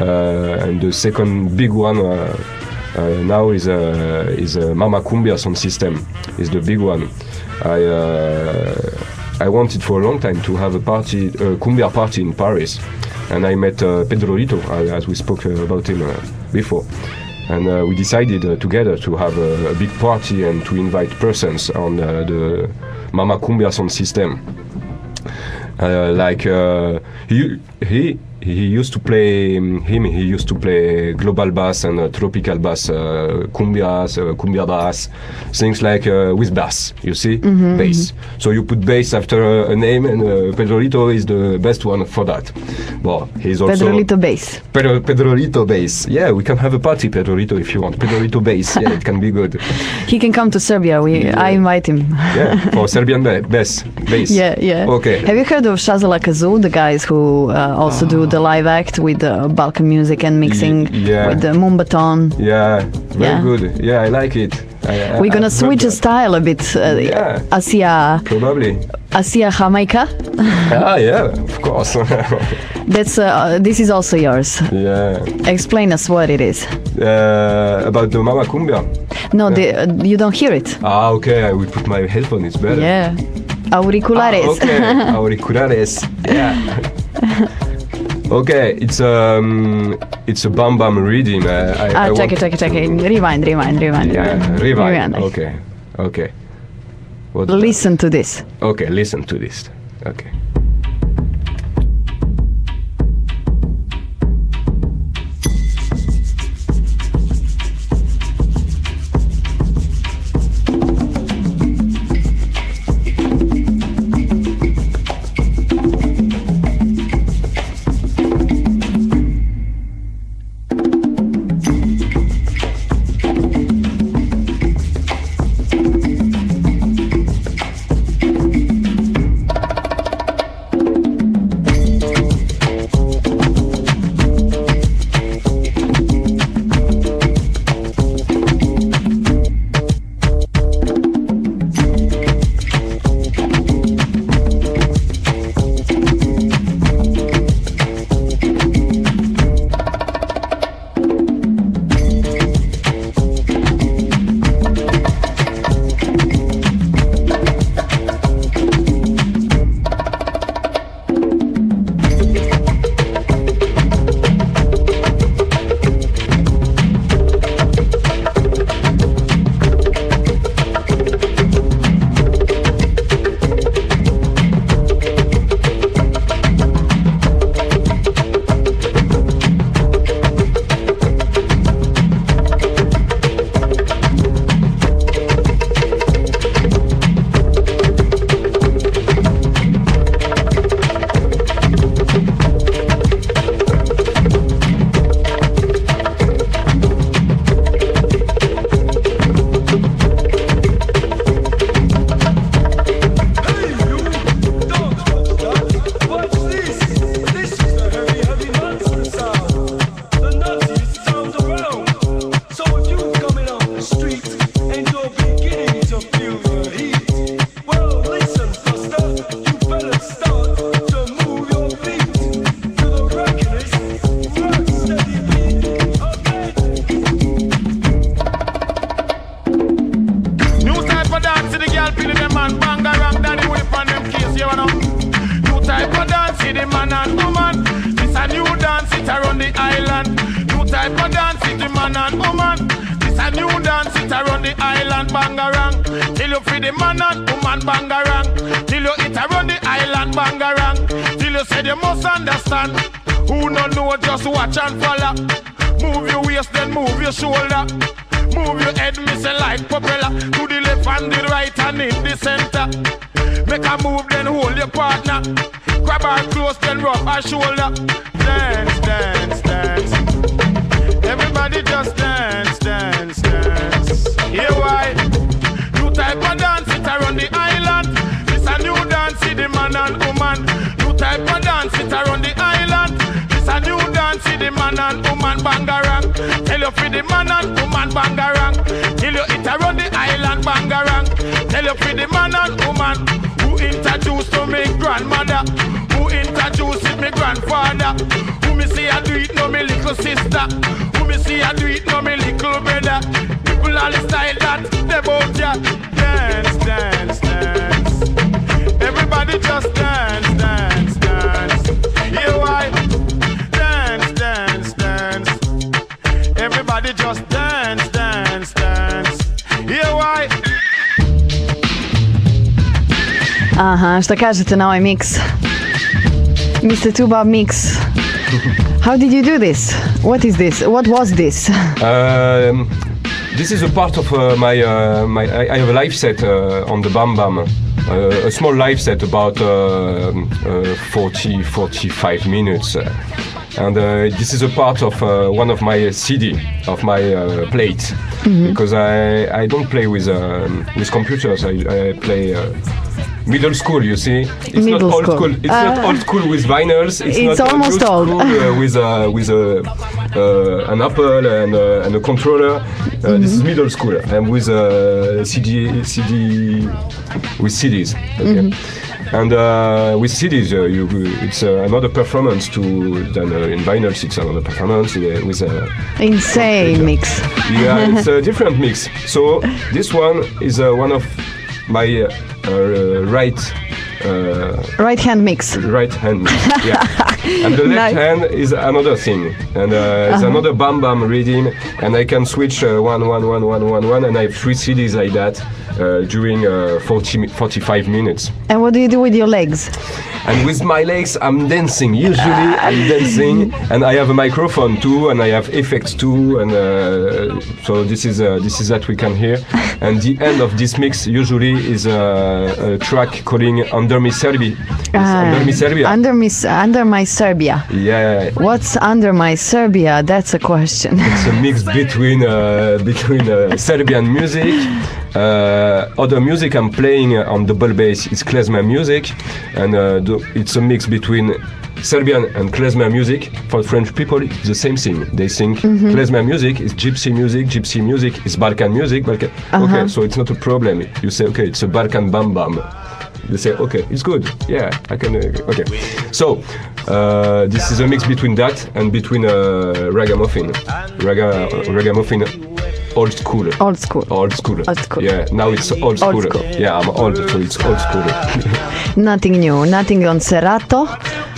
uh, and the second big one. Uh, now is a is a Mama Cumbia sound system is the big one. I uh, I wanted for a long time to have a party a cumbia party in Paris, and I met uh, Pedro Lito uh, as we spoke uh, about him uh, before, and we decided together to have a, a big party and to invite persons on the Mama Cumbia sound system. Like he he he used to play him he used to play global bass and uh, tropical bass uh, cumbias uh, cumbia bass things like uh, with bass you see? Mhm, bass. So you put bass after uh, a name and uh, Pedrolito is the best one for that. Well he's also Pedrolito Bass. Pedro, Pedrolito bass. Yeah we can have a party Pedrolito if you want. Pedrolito bass. Yeah it can be good. He can come to Serbia. We I invite him. yeah for Serbian ba- bass bass. Yeah, yeah. okay. Have you heard of Shazalakazoo, the guys who uh, also do the live act with uh, Balkan music and mixing yeah. with the moombahton? Yeah, very Yeah. good. Yeah, I like it. I, I- We're gonna I've switch the style a bit. Uh, Yeah. Asia. Probably. Asia Jamaica. ah, yeah, of course. That's uh, this is also yours. yeah. Explain us what it is. Uh, about the Mama Cumbia. No, the, uh, you don't hear it. Ah, okay. I will put my headphone. It's better. Yeah, auriculares. Ah, okay. Auriculares. Yeah. Okay. It's um, it's a Bam Bam rhythm. Uh, I, ah, I check it, check it, check it. Rewind, rewind, rewind. Yeah, rewind. rewind. Rewind. Okay. Okay. What? Listen to this. Okay, listen to this. Okay. The man and woman bangarang. Tell you for the man and woman bangarang. Till you hit around the island bangarang. Tell you for the man and woman who introduced to me grandmother. Who introduced it me grandfather. Who me see I do it no me little sister. Who me see I do it no me little brother. People all the style that they both ya. Dance, dance, dance. Everybody just Aha, šta kažete na ovaj mix? Mr. Tubab mix. How did you do this? What is this? What was this? Um, this is a part of uh, my uh, my. I, have a live set uh, on the Bam Bam, uh, a small live set about uh, uh, 40 45 minutes, and uh, this is a part of uh, one of my CD of my uh, plate Mhm. because I I don't play with um, with computers. I, I play. Uh, Middle school, you see, it's Middle not old school. school. It's Uh, not old school with vinyls. It's, It's not almost old. school, uh, with a with a uh, an Apple and uh, and a controller. Uh, This is Mm-hmm. middle school. I'm with a CD CD with CDs. Okay. Mhm. And uh, with CDs, uh, you, it's uh, another performance to than uh, in vinyls. It's another performance uh, with a Insane mix. yeah, it's a different mix. So this one is uh, one of my uh, uh, right Right hand mix. right hand mix. Yeah. and the left Nice. hand is another thing, and uh, it's Uh-huh. another bam bam reading, and I can switch uh, one one one one one one, and I have three CDs like that uh, during uh, 40 45 minutes. And what do you do with your legs? And with my legs, I'm dancing. Usually, I'm dancing, and I have a microphone too, and I have effects too, and uh, so this is uh, this is that we can hear. And the end of this mix usually is a, a track calling "Under Me Serbia." It's Ah, Under Me Serbia. Under, under my Serbia. yeah, What's under my Serbia? That's a question. it's a mix between uh, between uh, Serbian music, uh, other music I'm playing on double bass is klezmer music, and uh, the, it's a mix between Serbian and klezmer music. For French people, it's the same thing. They think Mhm. klezmer music is gypsy music, gypsy music is Balkan music. Balkan. Uh-huh. Okay, so it's not a problem. You say, okay, it's a Balkan bam bam. They say, okay, it's good. Yeah, I can. Uh, okay, so uh, this is a mix between that and between uh, ragamuffin, raga ragamuffin, old school. Old school. Old school. Old school. Yeah, now it's old school. Old school. Yeah, I'm old, so it's old school. Nothing new. Nothing on Serato.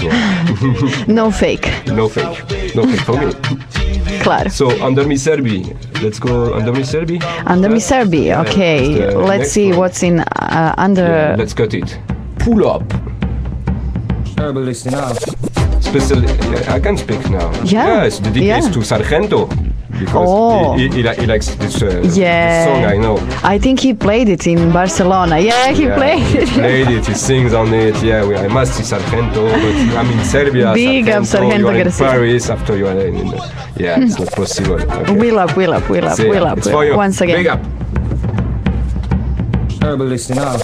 yeah. No fake. no fake. No fake for me. Claro. So under me Serbi. Let's go under me Serbi. Under me Serbia. Yeah, Okay. Let's see one. what's in uh, under. Yeah, let's cut it. Pull up. Terrible listening now. Special. I can speak now. Yeah, Yes, dedicated yeah. to Sargento because Oh. he, he, he, likes this, uh, this Yeah. song. I know. I think he played it in Barcelona. Yeah, he Yeah, played he it. played it. He sings on it. Yeah, we, I must see Sargento, but I'm in Serbia. Big up Sargento You are in Paris after you are in. in yeah, it's not possible. Okay. Wheel up, wheel up, wheel up, See ya. wheel up. It's for you. Once again. Big up. Terrible listening now.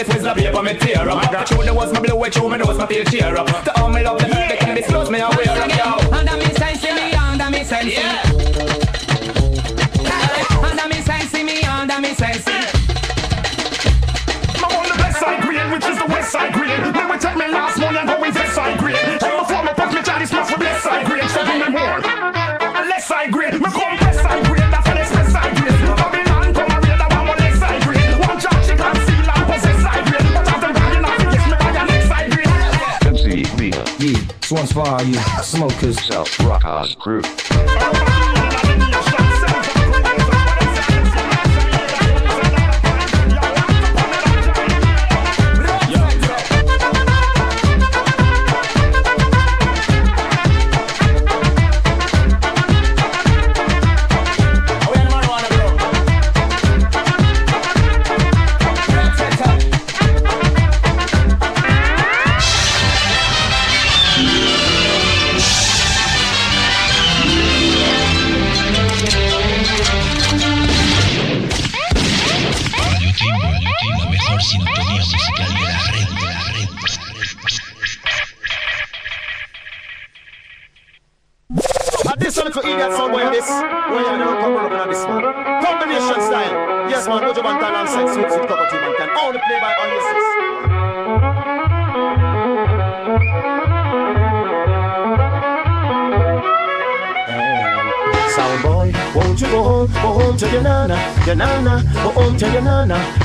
if it's a paper, me tear up. But through the words, my blow it through, me nose, my feel cheer up. To all me love, the hurt, they can disclose me, I wear up, yo. Under me sense, see me, under me sense. Under me sense, see me, under me sense, yeah. I'm on the best side green, which is the west side green. They will take me last one and go with this side green. for all you smokers. Self rockers group.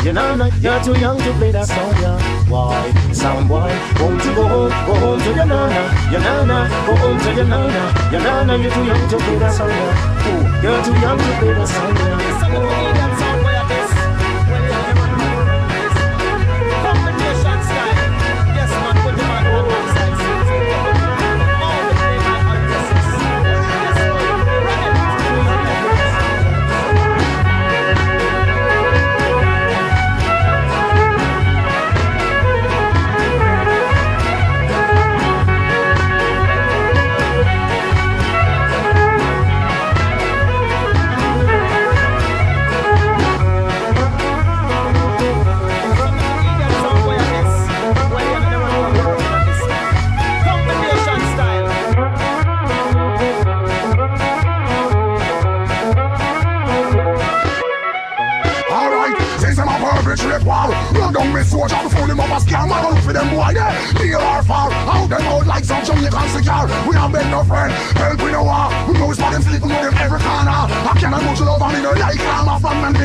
You know you're too young to play that song, yeah. Why, some boy, won't you go home, go home to your nana, your nana, go home to your nana, your nana, you're too young to play that song, yeah. Ooh, you're too young to play that song, yeah.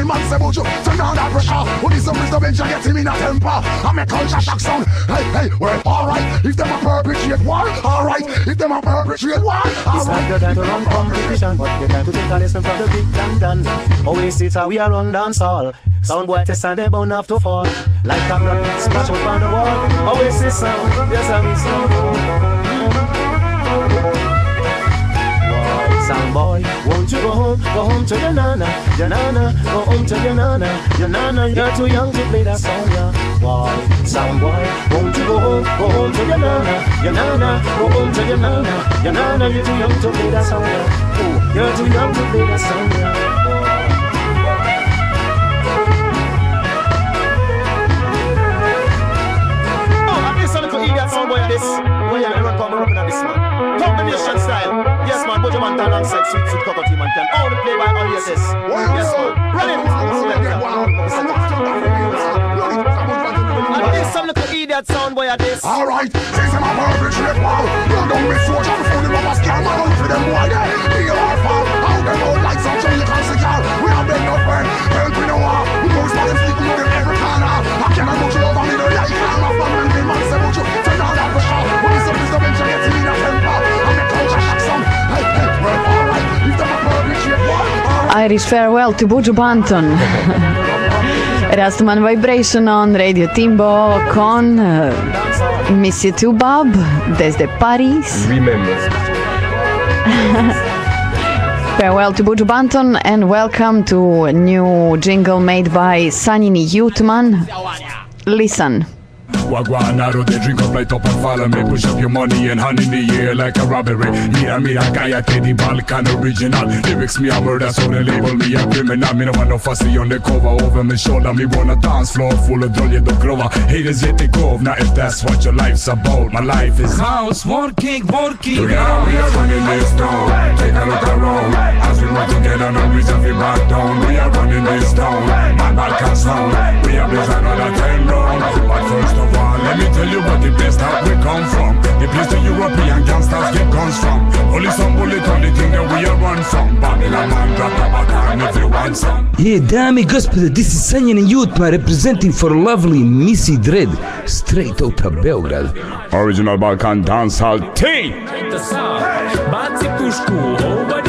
The man say put Turn down that pressure needs some wisdom and get him in a temper I make culture shock sound Hey, hey, well, alright If them a perpetrate war, alright If them a perpetrate war, It's not the time to run competition, but the time to take a lesson from the big Dan Dan. Always sit how we are run dance all. Sound boy test and they bound have to fall. Like a rock, smash up on the wall. Always say sound, yes I mean sound. Sound boy, won't you go home, go home to your nana, your nana, go home to your nana, your nana, you're too young to play that song, yeah. Boy, sound boy, won't you go home, go home to your nana, your nana, go home to your nana, your nana, you're too young to play that song, yeah. Oh, you're too young to play that song, yeah. Oh, and this a idiot sound boy this. Boy, yeah, everyone come up in this man. Combination style. Yes, man, put your man down alongside Sweet Sweet Cocoa Team and can only play by all yes, this. Yes, man. Run it. And this a little idiot sound boy at this. Alright, since I'm a perpetrate war Run down me soldier before the robbers can Man out for them boy, yeah Be our fall How them out like some Jamaican cigar We have been no friend. Help me no war We know it's not them sleep We know every corner I can't put you over me? No like I'm a fan man say put you. Turn down that pressure When it's it's up And get Irish Farewell to Buju Banton. Rastaman Vibration on Radio Timbo con uh, Mr. Tubab desde París. Remember. Farewell to Buju Banton and welcome to a new jingle made by Sanini Youthman. Listen. Wagwan they drink up like top and follow me. Push up your money and hand in the air like a robbery. Me and me a guy at the Balkan original. Lyrics me a murder so they label me a criminal. Me no want no fussy on the cover over my shoulder. Me wanna dance floor full of dolje do krova Haters yet they go Now if that's what your life's about My life is House, working, working. Together we are running this town. Take a look around As we work together no reason we back down. We are running this town. Man Balkan sound. We are blaze another ten round. But first of all let me tell you what the best that we come from. The place the European gangsters get guns from. Only some bullet on the thing that we are run from Babylon man drop the back if you some. Yeah, dame i gospodo, this is Sanjan and Jutma representing for lovely Miss I Dread, straight out of Beograd. Original Balkan dancehall team. Baci pušku, obadi wal.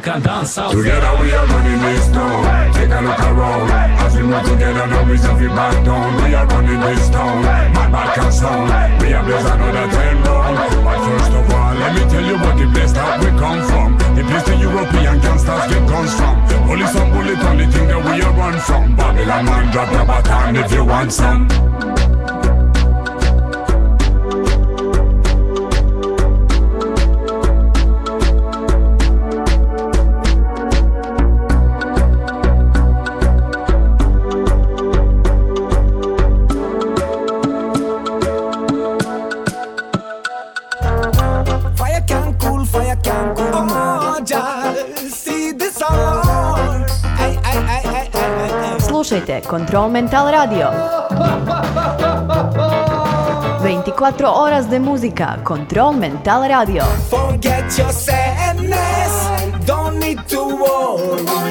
Original Balkan dancehall. Together we are running this town. Take a look around. As we move together no reason we back down We are running this town. Man Balkan sound. We are blaze another ten round But first of all let me tell you what the best that we come from. The place the European gangsters get guns from. Only some bullet on the thing that we are run from. Babylon man drop your baton if you want some Control Mental Radio. 24 horas de música. Control Mental Radio. Forget your sadness. Don't need to worry.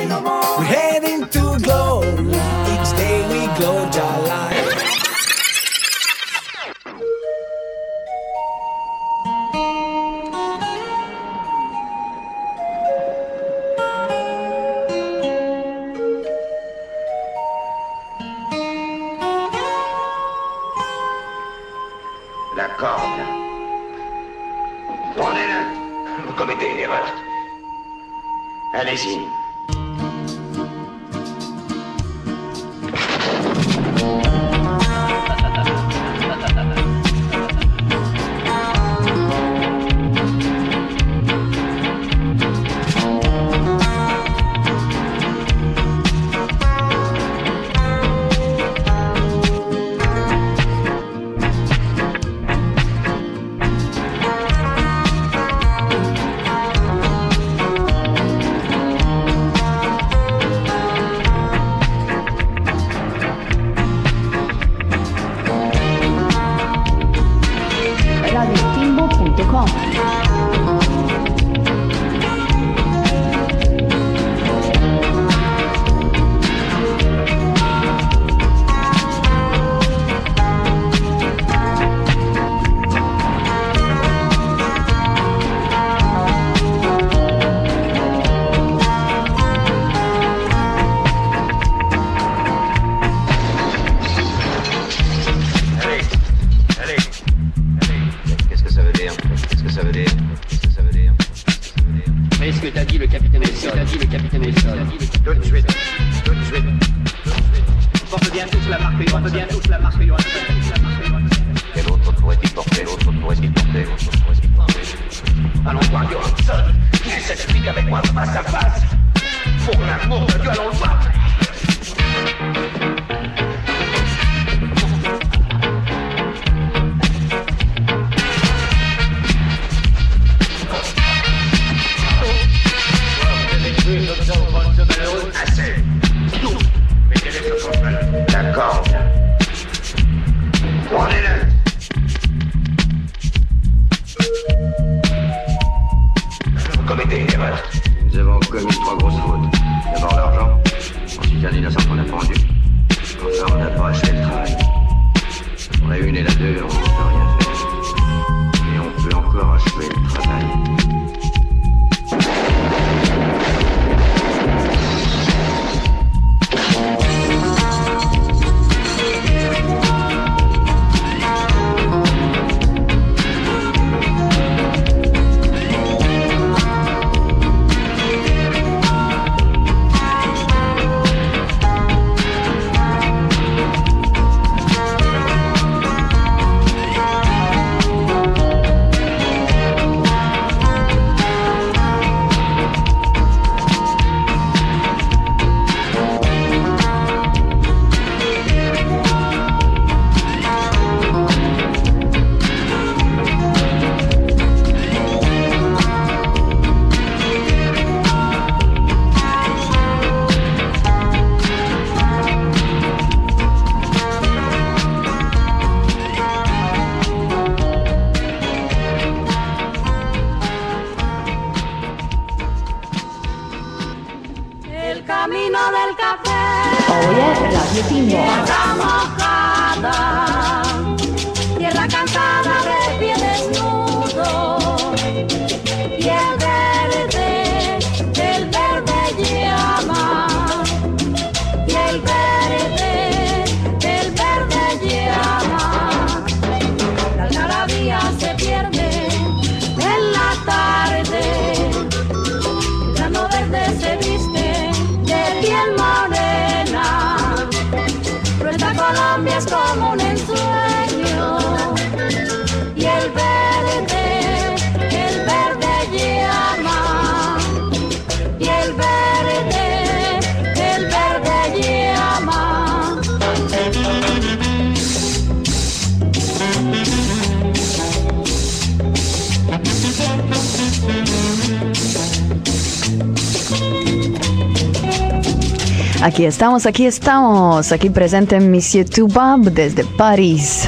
Estamos, aquí estamos. Aquí presente Monsieur Tubab desde París.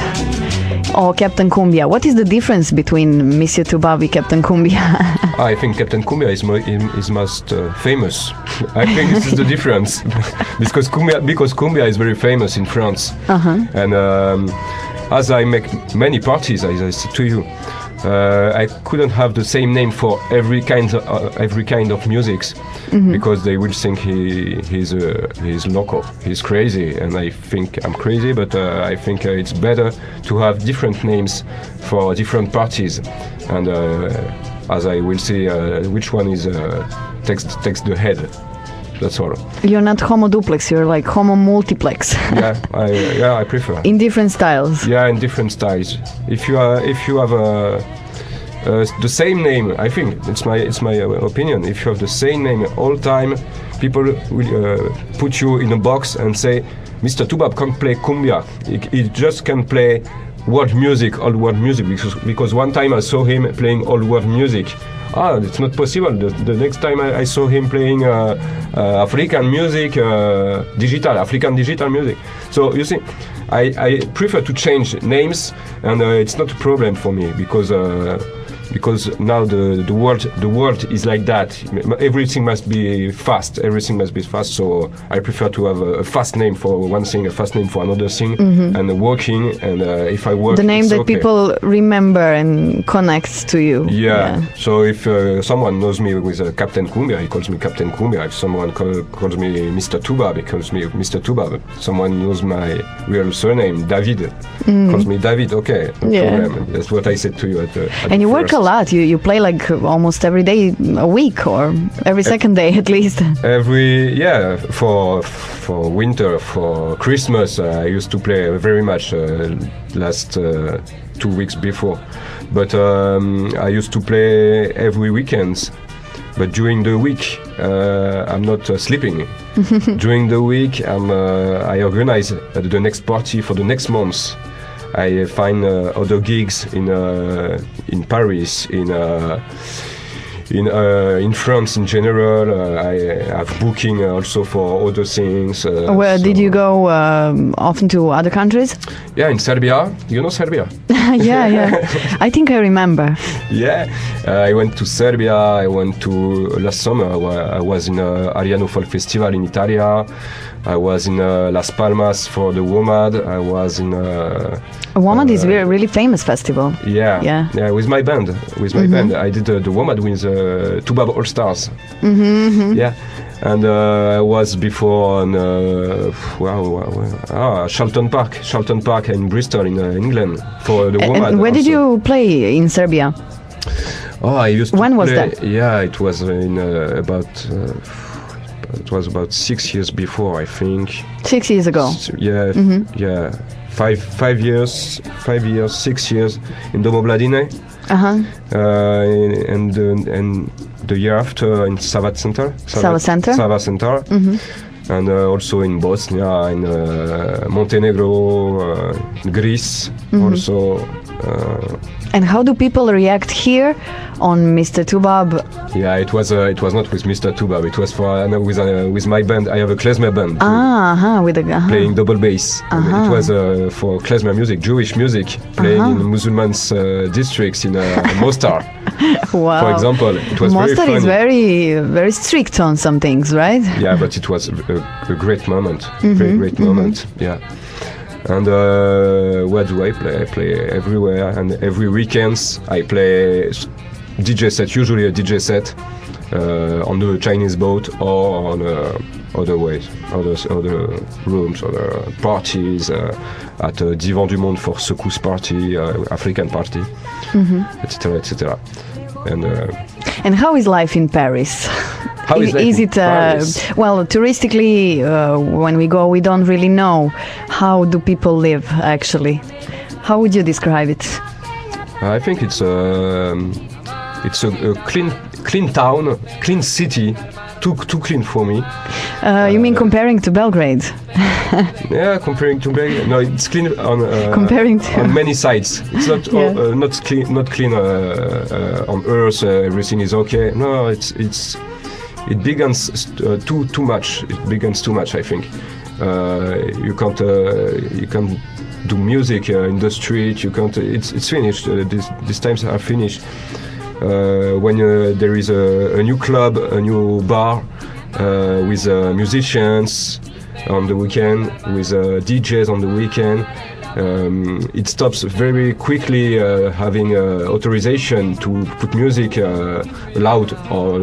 Oh, Captain Cumbia. What is the difference between Monsieur Tubab and Captain Cumbia? I think Captain Cumbia is, mo- is most uh, famous. I think this is the difference because Cumbia, because Cumbia is very famous in France. uh-huh. And um, as I make many parties, as I said to you, uh, I couldn't have the same name for every kind of, uh, every kind of music Mhm. because they will think he he's uh, he's local, he's crazy, and I think I'm crazy. But uh, I think uh, it's better to have different names for different parties, and uh, as I will see, uh, which one is uh, takes takes the head. That's all. You're not homo duplex, you're like homo multiplex. yeah, I yeah I prefer. In different styles. Yeah, in different styles. If you are, if you have a, uh, the same name, I think it's my it's my uh, opinion. If you have the same name all time, people will uh, put you in a box and say, "Mr. Tubab can't play cumbia. He, he just can play world music, old world music." Because because one time I saw him playing old world music. Ah, it's not possible. The, the next time I, I saw him playing uh, uh, African music, uh, digital, African digital music. So you see, I, I prefer to change names, and uh, it's not a problem for me because uh, because now the the world the world is like that. Everything must be fast. Everything must be fast. So I prefer to have a, a fast name for one thing, a fast name for another thing, Mhm. and working. And uh, if I work, the name that okay. people remember and connects to you. Yeah. So if uh, someone knows me with uh, Captain Cumbia, he calls me Captain Cumbia. If someone call, calls me Mr. Tubab, he calls me Mr. Tubab. Someone knows my real surname, David, Mm. calls me David. Okay, no Yeah. problem. That's what I said to you at the. At And you the work a first. Lot. You you play like almost every day, a week, or every second day at least. Every yeah for for winter for Christmas uh, I used to play very much uh, last uh, two weeks before, but um, I used to play every weekends. But during the week uh, I'm not uh, sleeping. during the week I'm uh, I organize the next party for the next month. I find uh, other gigs in uh, in Paris in. Uh, in uh, in France in general. Uh, I have booking also for other things. Uh, Where so- did you go um, often to other countries? Yeah, in Serbia. You know Serbia? yeah, yeah. I think I remember. yeah, uh, I went to Serbia. I went to last summer. I was in uh, Ariano Folk Festival in Italia. I was in uh, Las Palmas for the WOMAD. I was in. Uh, WOMAD is uh, a really famous festival. yeah, Yeah. Yeah, with my band. With my Mhm. band, I did uh, the WOMAD with uh, Tubab All Stars. Mm-hmm, Yeah, and uh, I was before on uh, wow, wow, wow, ah, Charlton Park, Charlton Park in Bristol in uh, England for the And, WOMAD. where did you play in Serbia? Oh, I used to When was play- that? Yeah, it was in uh, about. It was about six years before, I think. Six years ago. S- Yeah, Mhm. yeah, five five years, five years, six years in Dom Omladine. Uh huh. uh, and uh, and the year after in Savat Center. Savat Center? Savat Center. Mhm. And uh, also in Bosnia, in uh, Montenegro, uh, Greece, Mhm. also. Uh, And how do people react here on Mr. Tubab? yeah, it was uh, it was not with Mr. Tubab. It was for uh, with uh, with my band. I have a klezmer band Ah, uh-huh, with the uh-huh. playing double bass. Uh-huh. It was uh, for klezmer music, Jewish music, playing Uh-huh. in Muslims uh, districts in uh, Mostar. wow. For example, it was Mostar funny. is very very strict on some things, right? yeah, but it was a, a great moment, Mhm, very great mhm. moment. Yeah. And uh, where do I play? I play everywhere, and every weekends I play DJ set. Usually a DJ set uh, on the Chinese boat or on uh, other ways, other other rooms, other parties uh, at uh, Divan du Monde for Secousse party, uh, African party, etc., etc. And uh, And how is life in Paris? How is is it uh, well touristically? Uh, when we go, we don't really know how do people live actually. How would you describe it? I think it's um, it's a, a clean clean town, clean city, too too clean for me. Uh, you mean comparing to Belgrade? Yeah, comparing to Belgium, no, it's clean on uh, Comparing to- on many sides. It's not Yeah. uh, not clean not clean uh, uh, on Earth. Uh, everything is okay. No, it's it's it begins uh, too too much. It begins too much. I think uh, you can't uh, you can't do music uh, in the street. You can't. Uh, it's it's finished. Uh, these these times are finished. When there is a, a new club, a new bar with musicians on the weekend, with DJs on the weekend. Um, it stops very quickly uh, having uh, authorization to put music uh, loud or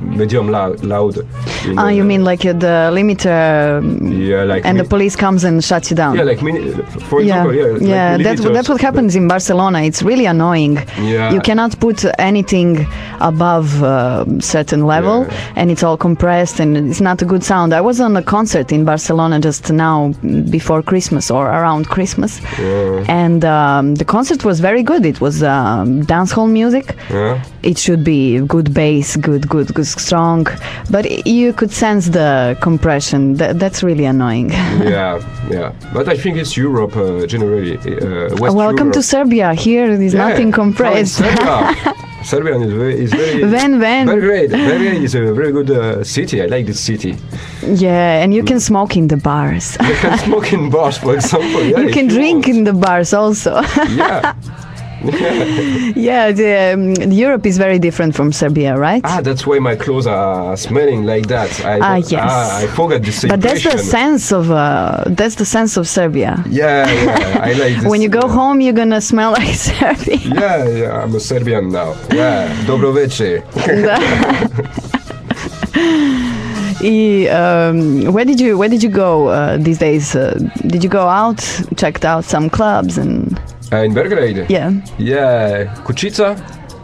medium loud. loud in, Ah, you mean like the limiter, yeah, like and the police comes and shuts you down? yeah, like for yeah, example, yeah, like yeah. That's that's what happens in Barcelona. It's really annoying. Yeah. You cannot put anything above a certain level, and it's all compressed, and it's not a good sound. I was on a concert in Barcelona just now before Christmas or around Christmas, Yeah. and um, the concert was very good. It was um, dancehall music. Yeah. It should be good bass, good, good, good, strong, but you could sense the compression. That, that's really annoying. yeah, yeah. But I think it's Europe uh, generally. Uh, West Welcome to Europe. Serbia. Here is Yeah, nothing in compressed. Serbia. Serbia is very, is very, Ven, ven. Belgrade. Belgrade is a very good uh, city. I like this city. yeah, and you can smoke in the bars. You can smoke in bars, for example. Yeah, you can drink in the bars also. yeah. yeah, the, um, Europe is very different from Serbia, right? Ah, that's why my clothes are smelling like that. I, Ah, yes. ah, I forgot the but that's the sense of uh, that's the sense of Serbia. Yeah, yeah, I like this. When you go home, you're gonna smell like Serbia. Yeah, yeah, I'm a Serbian now. Yeah, dobro večer. I, um, where did you where did you go uh, these days? Uh, did you go out, checked out some clubs and Uh, in Belgrade? yeah, Yeah, Kučica.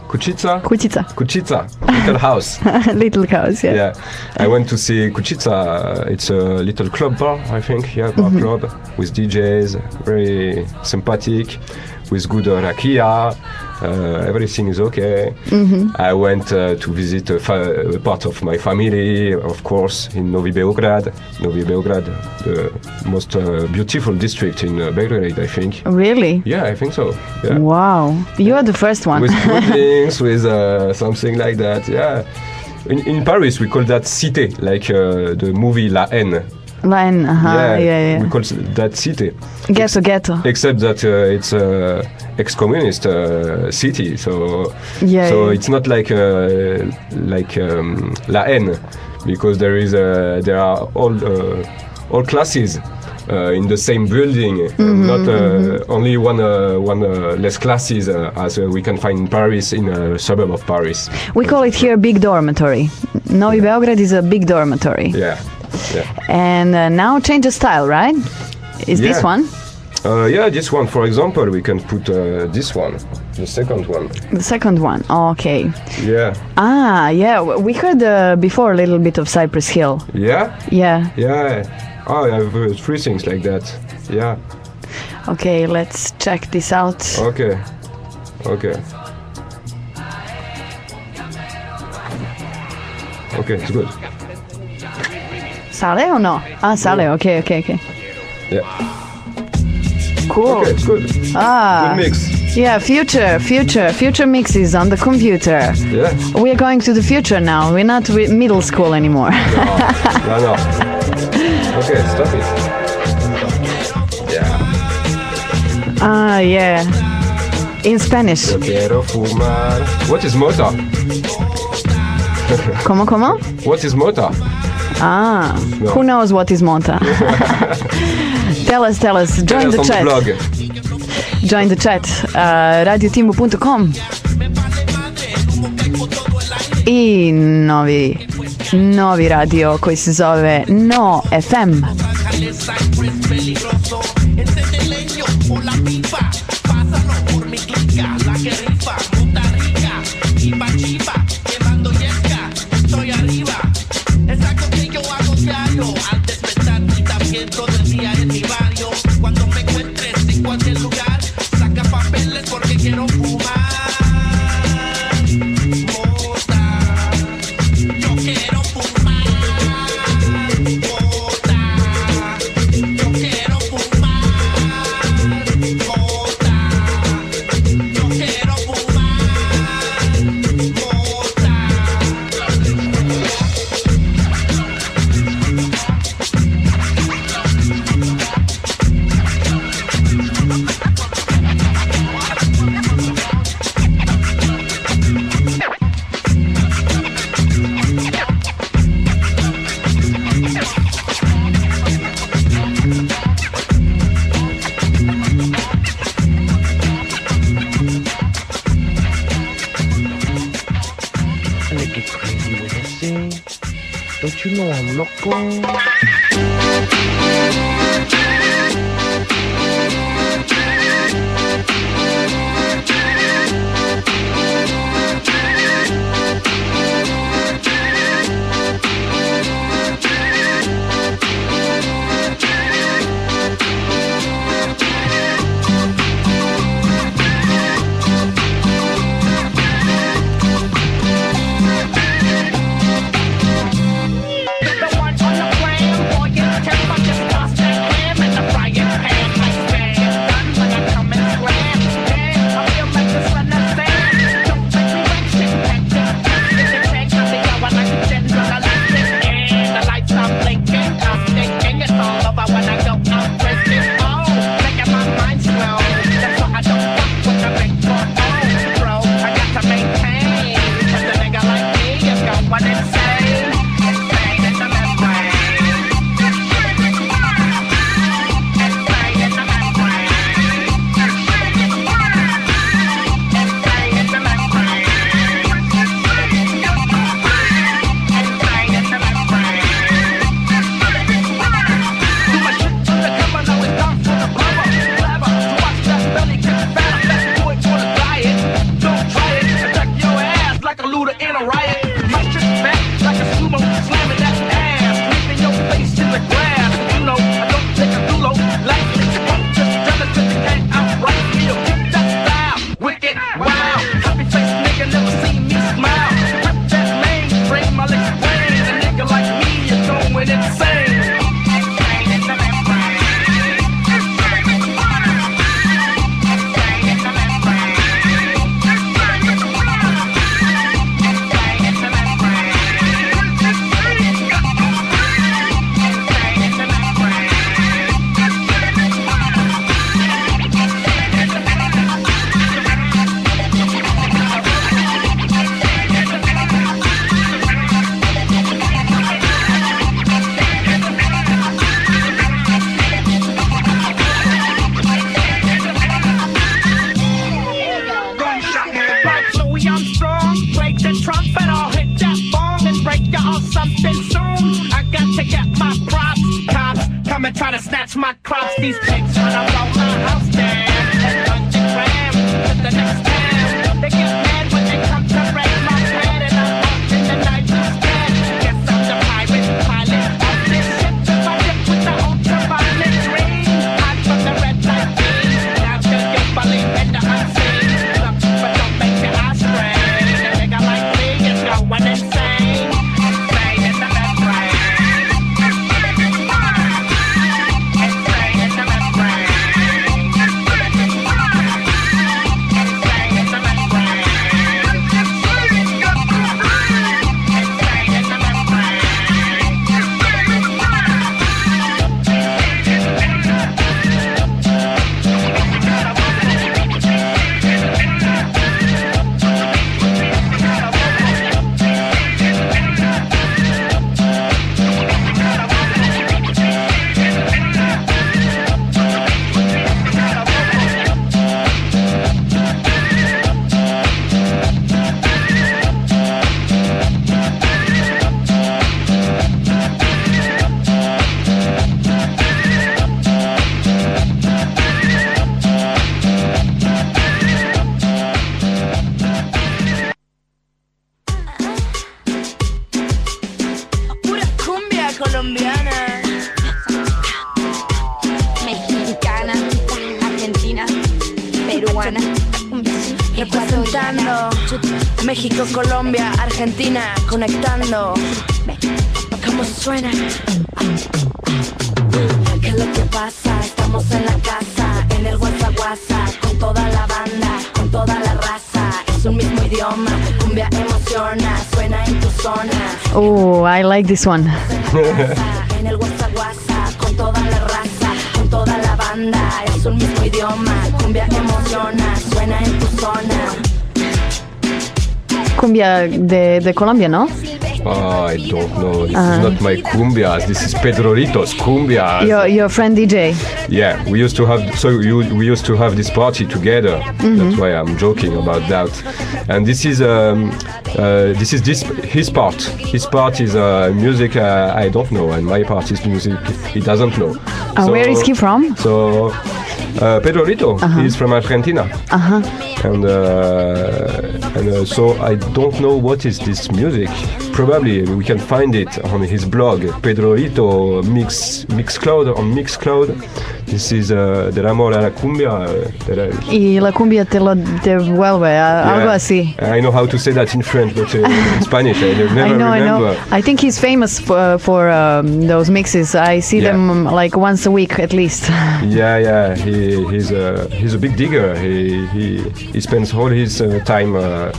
Kučica. Kučica, Kučica. Little house. little house, yeah. Yeah, I went to see Kučica. It's a little club bar, I think. Yeah, bar Mhm. club with DJs, very sympathetic, with good uh, rakia. Uh, everything is okay. Mhm. I went uh, to visit a, fa- a part of my family, of course, in Novi Beograd. Novi Beograd, the most uh, beautiful district in uh, Belgrade, I think. Really? Yeah, I think so. Yeah. Wow, you are the first one. With buildings, with uh, something like that. Yeah. In, in Paris, we call that cité, like uh, the movie La Haine. Line, uh-huh, yeah, yeah, We call that cité. Ghetto, ghetto. Except that uh, it's a ex-communist uh, city, so Yeah, so yeah. it's not like uh, like um, La Haine, because there is uh, there are all uh, all classes. Uh, in the same building, Mhm, not uh, mhm. only one uh, one uh, less classes uh, as uh, we can find in Paris, in a suburb of Paris. We call it here big dormitory. Novi Beograd is a big dormitory. Yeah, yeah. And uh, now change the style, right? Is this one? Uh, yeah, this one, for example, we can put uh, this one, the second one. The second one. Okay. Yeah, Ah, yeah. We heard uh, before a little bit of Cypress Hill. yeah, Yeah. yeah. Oh, I have uh, three things like that. Yeah. Okay, let's check this out. Okay. Okay. Okay, it's good. Sale or no? Ah, sale. Okay, okay, okay. Yeah. Cool. Okay, it's good. Ah. Good mix. Yeah, future, future, future mixes on the computer. Yeah. We are going to the future now. We're not wi- middle school anymore. No, no. Okay, stop it. Yeah. ah, yeah. In Spanish. Yo quiero fumar. What is mota? ¿Cómo, cómo? What is mota? Ah, No. who knows what is Monta? tell us, tell us. Join the chat. Join the chat. Uh, radiotimbu.com I novi, novi radio koji se zove No FM. Diario al mismo idioma, cumbia emociona, suena en tu zona. Cumbia de, de Colombia, ¿no? Oh, I don't know. This Uh-huh. is not my cumbia. This is Pedrolitos cumbia. Your, your friend DJ. Yeah, we used to have so you, we used to have this party together. Mhm. That's why I'm joking about that. And this is um, uh, this is this his part. His part is uh, music uh, I don't know, and my part is music he doesn't know. Uh, where is he from? So uh, Pedro Lito, he's from Argentina. Uh huh. And, uh, and uh, so I don't know what is this music. Probably we can find it on his blog, Pedrolito Mix Mixcloud on Mixcloud. This is uh, Del Amor a la Cumbia. uh, I, Y la cumbia te lo devuelve, a- algo Yeah. así. I know how to say that in French, but uh, in Spanish I never I know, I remember. know. I think he's famous for, for um, those mixes. I see Yeah. them like once a week at least. Yeah, yeah, he, he's a he's a big digger. He he, he spends all his uh, time uh,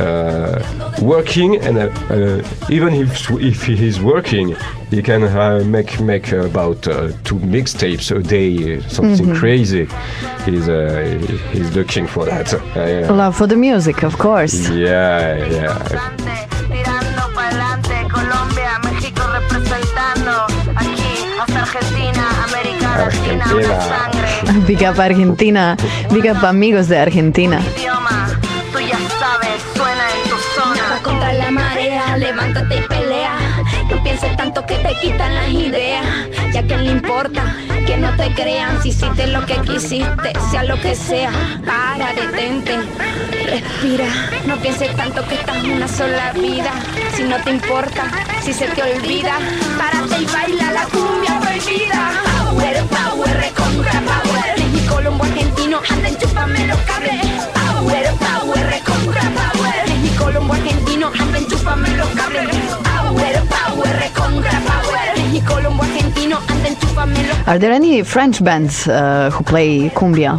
uh, working, and uh, uh, even if if he is working, he can uh, make make about uh, two mixtapes a day, something Mhm. crazy. He's uh, he's looking for that. Uh, yeah. Love for the music, of course. yeah, yeah. Tirando pa'lante, Colombia, México representando. Aquí, hasta Argentina, América Latina, una sangre. Big up Argentina. Big up amigos de Argentina. Pienses tanto que te quitan las ideas. ya que le importa que no te crean si hiciste lo que quisiste, sea lo que sea, para, detente, respira, no pienses tanto que estás en una sola vida, si no te importa, si se te olvida, párate y baila la cumbia prohibida. Power, power, recontra power, México, Colombo, argentino, anda enchúfame los cables. Power, power, recontra power, México, Colombo, argentino, anda enchúfame los cables. Power, power, Are there any French bands uh, who play cumbia?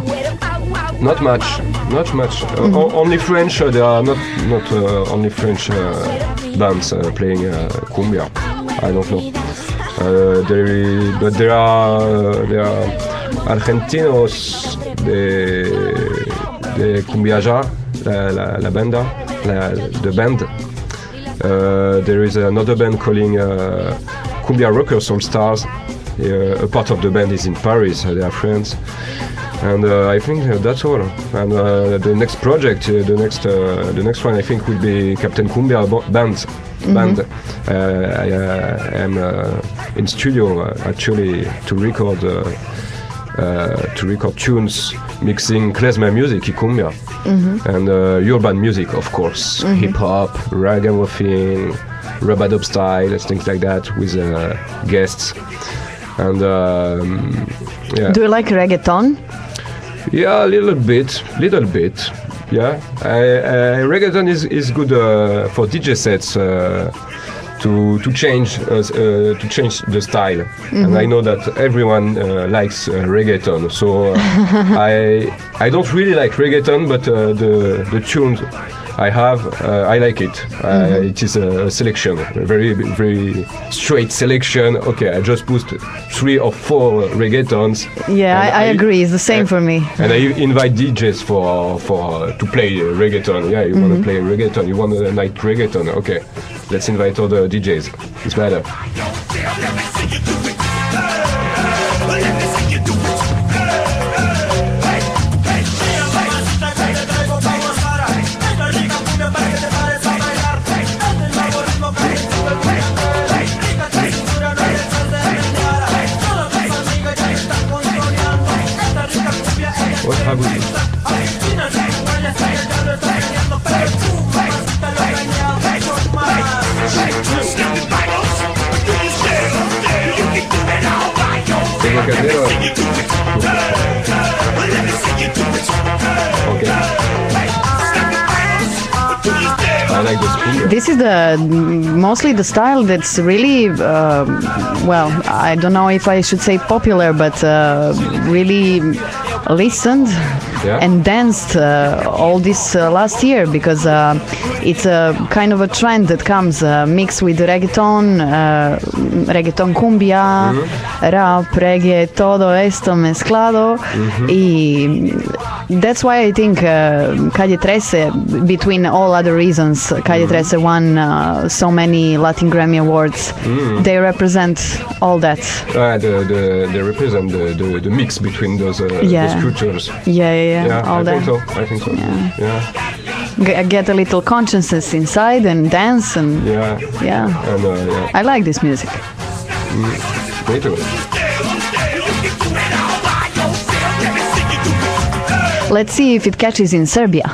Not much, not much. Uh, o- only French. Uh, there are not not uh, only French uh, bands uh, playing uh, cumbia. I don't know. There, i- but there are there are argentinos de de cumbiaja, la, la, la banda, la, the band. Uh, there is another band calling uh, Cumbia Rockers All Stars. Uh, a part of the band is in Paris. They are friends, and uh, I think uh, that's all. And uh, the next project, uh, the next uh, the next one, I think will be Captain Cumbia band. Band. Uh, I uh, am uh, in studio uh, actually to record. Uh, uh, to record tunes mixing klezmer music, cumbia, Mhm. and uh, urban music, of course, Mhm. hip hop, ragamuffin, rubadub style, things like that, with uh, guests. And um, yeah, Do you like reggaeton? yeah, a little bit, little bit. Yeah, I, I, reggaeton is is good uh, for DJ sets. Uh, to, to change uh, uh, to change the style, and Mhm. I know that everyone uh, likes uh, reggaeton. So uh, I I don't really like reggaeton, but uh, the the tunes I have uh, I like it. Uh, Mhm. it is a selection, a very very straight selection. Okay, I just put three or four reggaetons. Yeah, and I, I agree. It's the same for me. and I invite DJs for for to play reggaeton. Yeah, you want Mhm. to play reggaeton. You want a night reggaeton. Okay, let's invite all the DJs. It's better. I like this. This is the mostly the style that's really uh, well. I don't know if I should say popular, but uh, really listened Yeah. and danced uh, all this uh, last year because uh, it's a kind of a trend that comes uh, mixed with reggaeton, uh, reggaeton cumbia, rap, reggae, todo esto mezclado. Y that's why I think uh, Calle 13, between all other reasons, Calle 13 won uh, so many Latin Grammy Awards. Mm. They represent all that. Uh, the, the, they represent the, the, the mix between those, uh, Yeah. those cultures. Yeah, yeah, yeah, all I that. think so. I think so. Yeah. Yeah. G- get a little consciousness inside and dance and Yeah. yeah. And uh, yeah. I like this music. Mm, me too. Let's see if it catches in Serbia.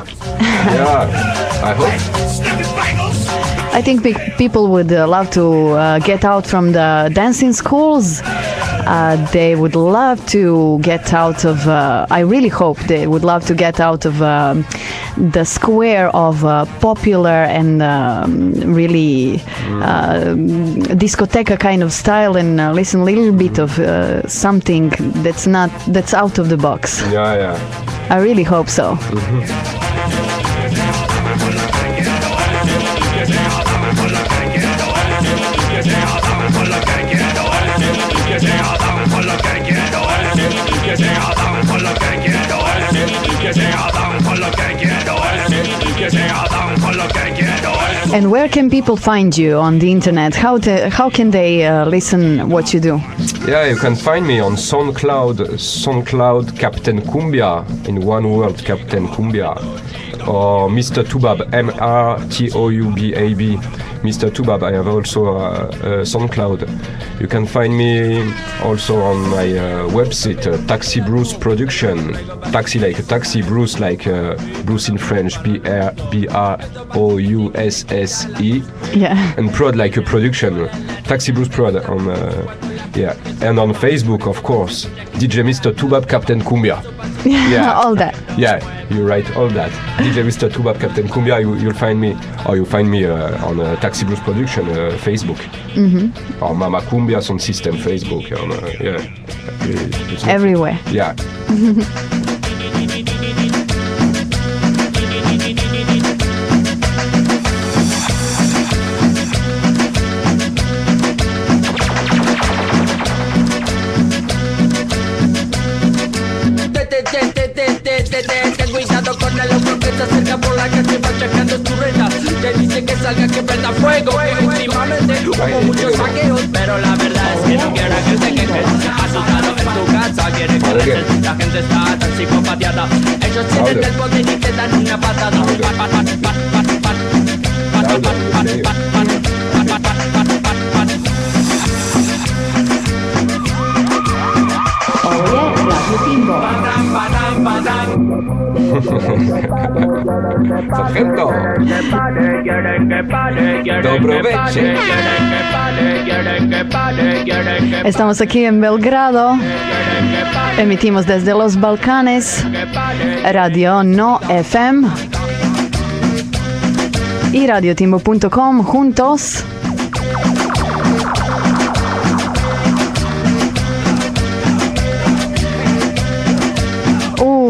yeah. I hope. I think pe- people would uh, love to uh, get out from the dancing schools. Uh, they would love to get out of. Uh, I really hope they would love to get out of um the square of uh, popular and um, really uh, discoteca kind of style and uh, listen a little bit of uh, something that's not that's out of the box. Yeah, yeah. I really hope so. And where can people find you on the internet? How to, how can they uh, listen what you do? Yeah, you can find me on SoundCloud, SoundCloud Captain Cumbia, in one word, Captain Cumbia. or Mr. Tubab, M R T O U B A B. Mr. Tubab. I have also uh, uh, SoundCloud. You can find me also on my uh, website, uh, Taxi Brousse Production. Taxi like Taxi Brousse, like uh, Brousse in French, B R B R O U S S E. Yeah. And prod like a production. Taxi Brousse Prod on uh, yeah, and on Facebook, of course, DJ Mr. Toubab Captain Cumbia. Yeah, all that. Yeah, you write all that. DJ Mr. Toubab Captain Cumbia, you, you'll find me, or you'll find me uh, on uh, Taxi Brousse Production uh, Facebook, Mhm. or Mama Cumbia Sound System Facebook. On, uh, yeah, it's Everywhere. Yeah. salga que prenda fuego Últimamente hubo muchos saqueos Pero la verdad es que no quiero que te quejes Asustado en tu casa quiere correr La gente está tan psicopatiada Ellos tienen el poder y te dan una patada Estamos aquí en Belgrado. Emitimos desde los Balcanes. Radio No FM. Y radiotimbo.com juntos.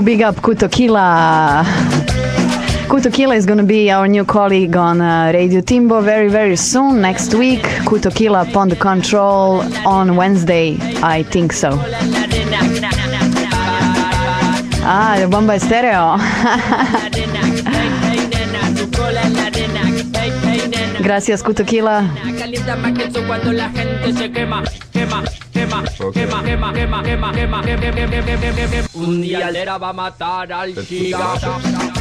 Big up Kutokila. Kutokila is going to be our new colleague on uh, Radio Timbo very, very soon, next week. Kutokila upon the control on Wednesday, I think so. Ah, the Bomba Stereo. Gracias, Kutokila. Calienta quema, quema, quema, quema, quema, quema, quema, quema, quema, quema, quema, quema, quema, quema, quema, quema, quema, quema, quema,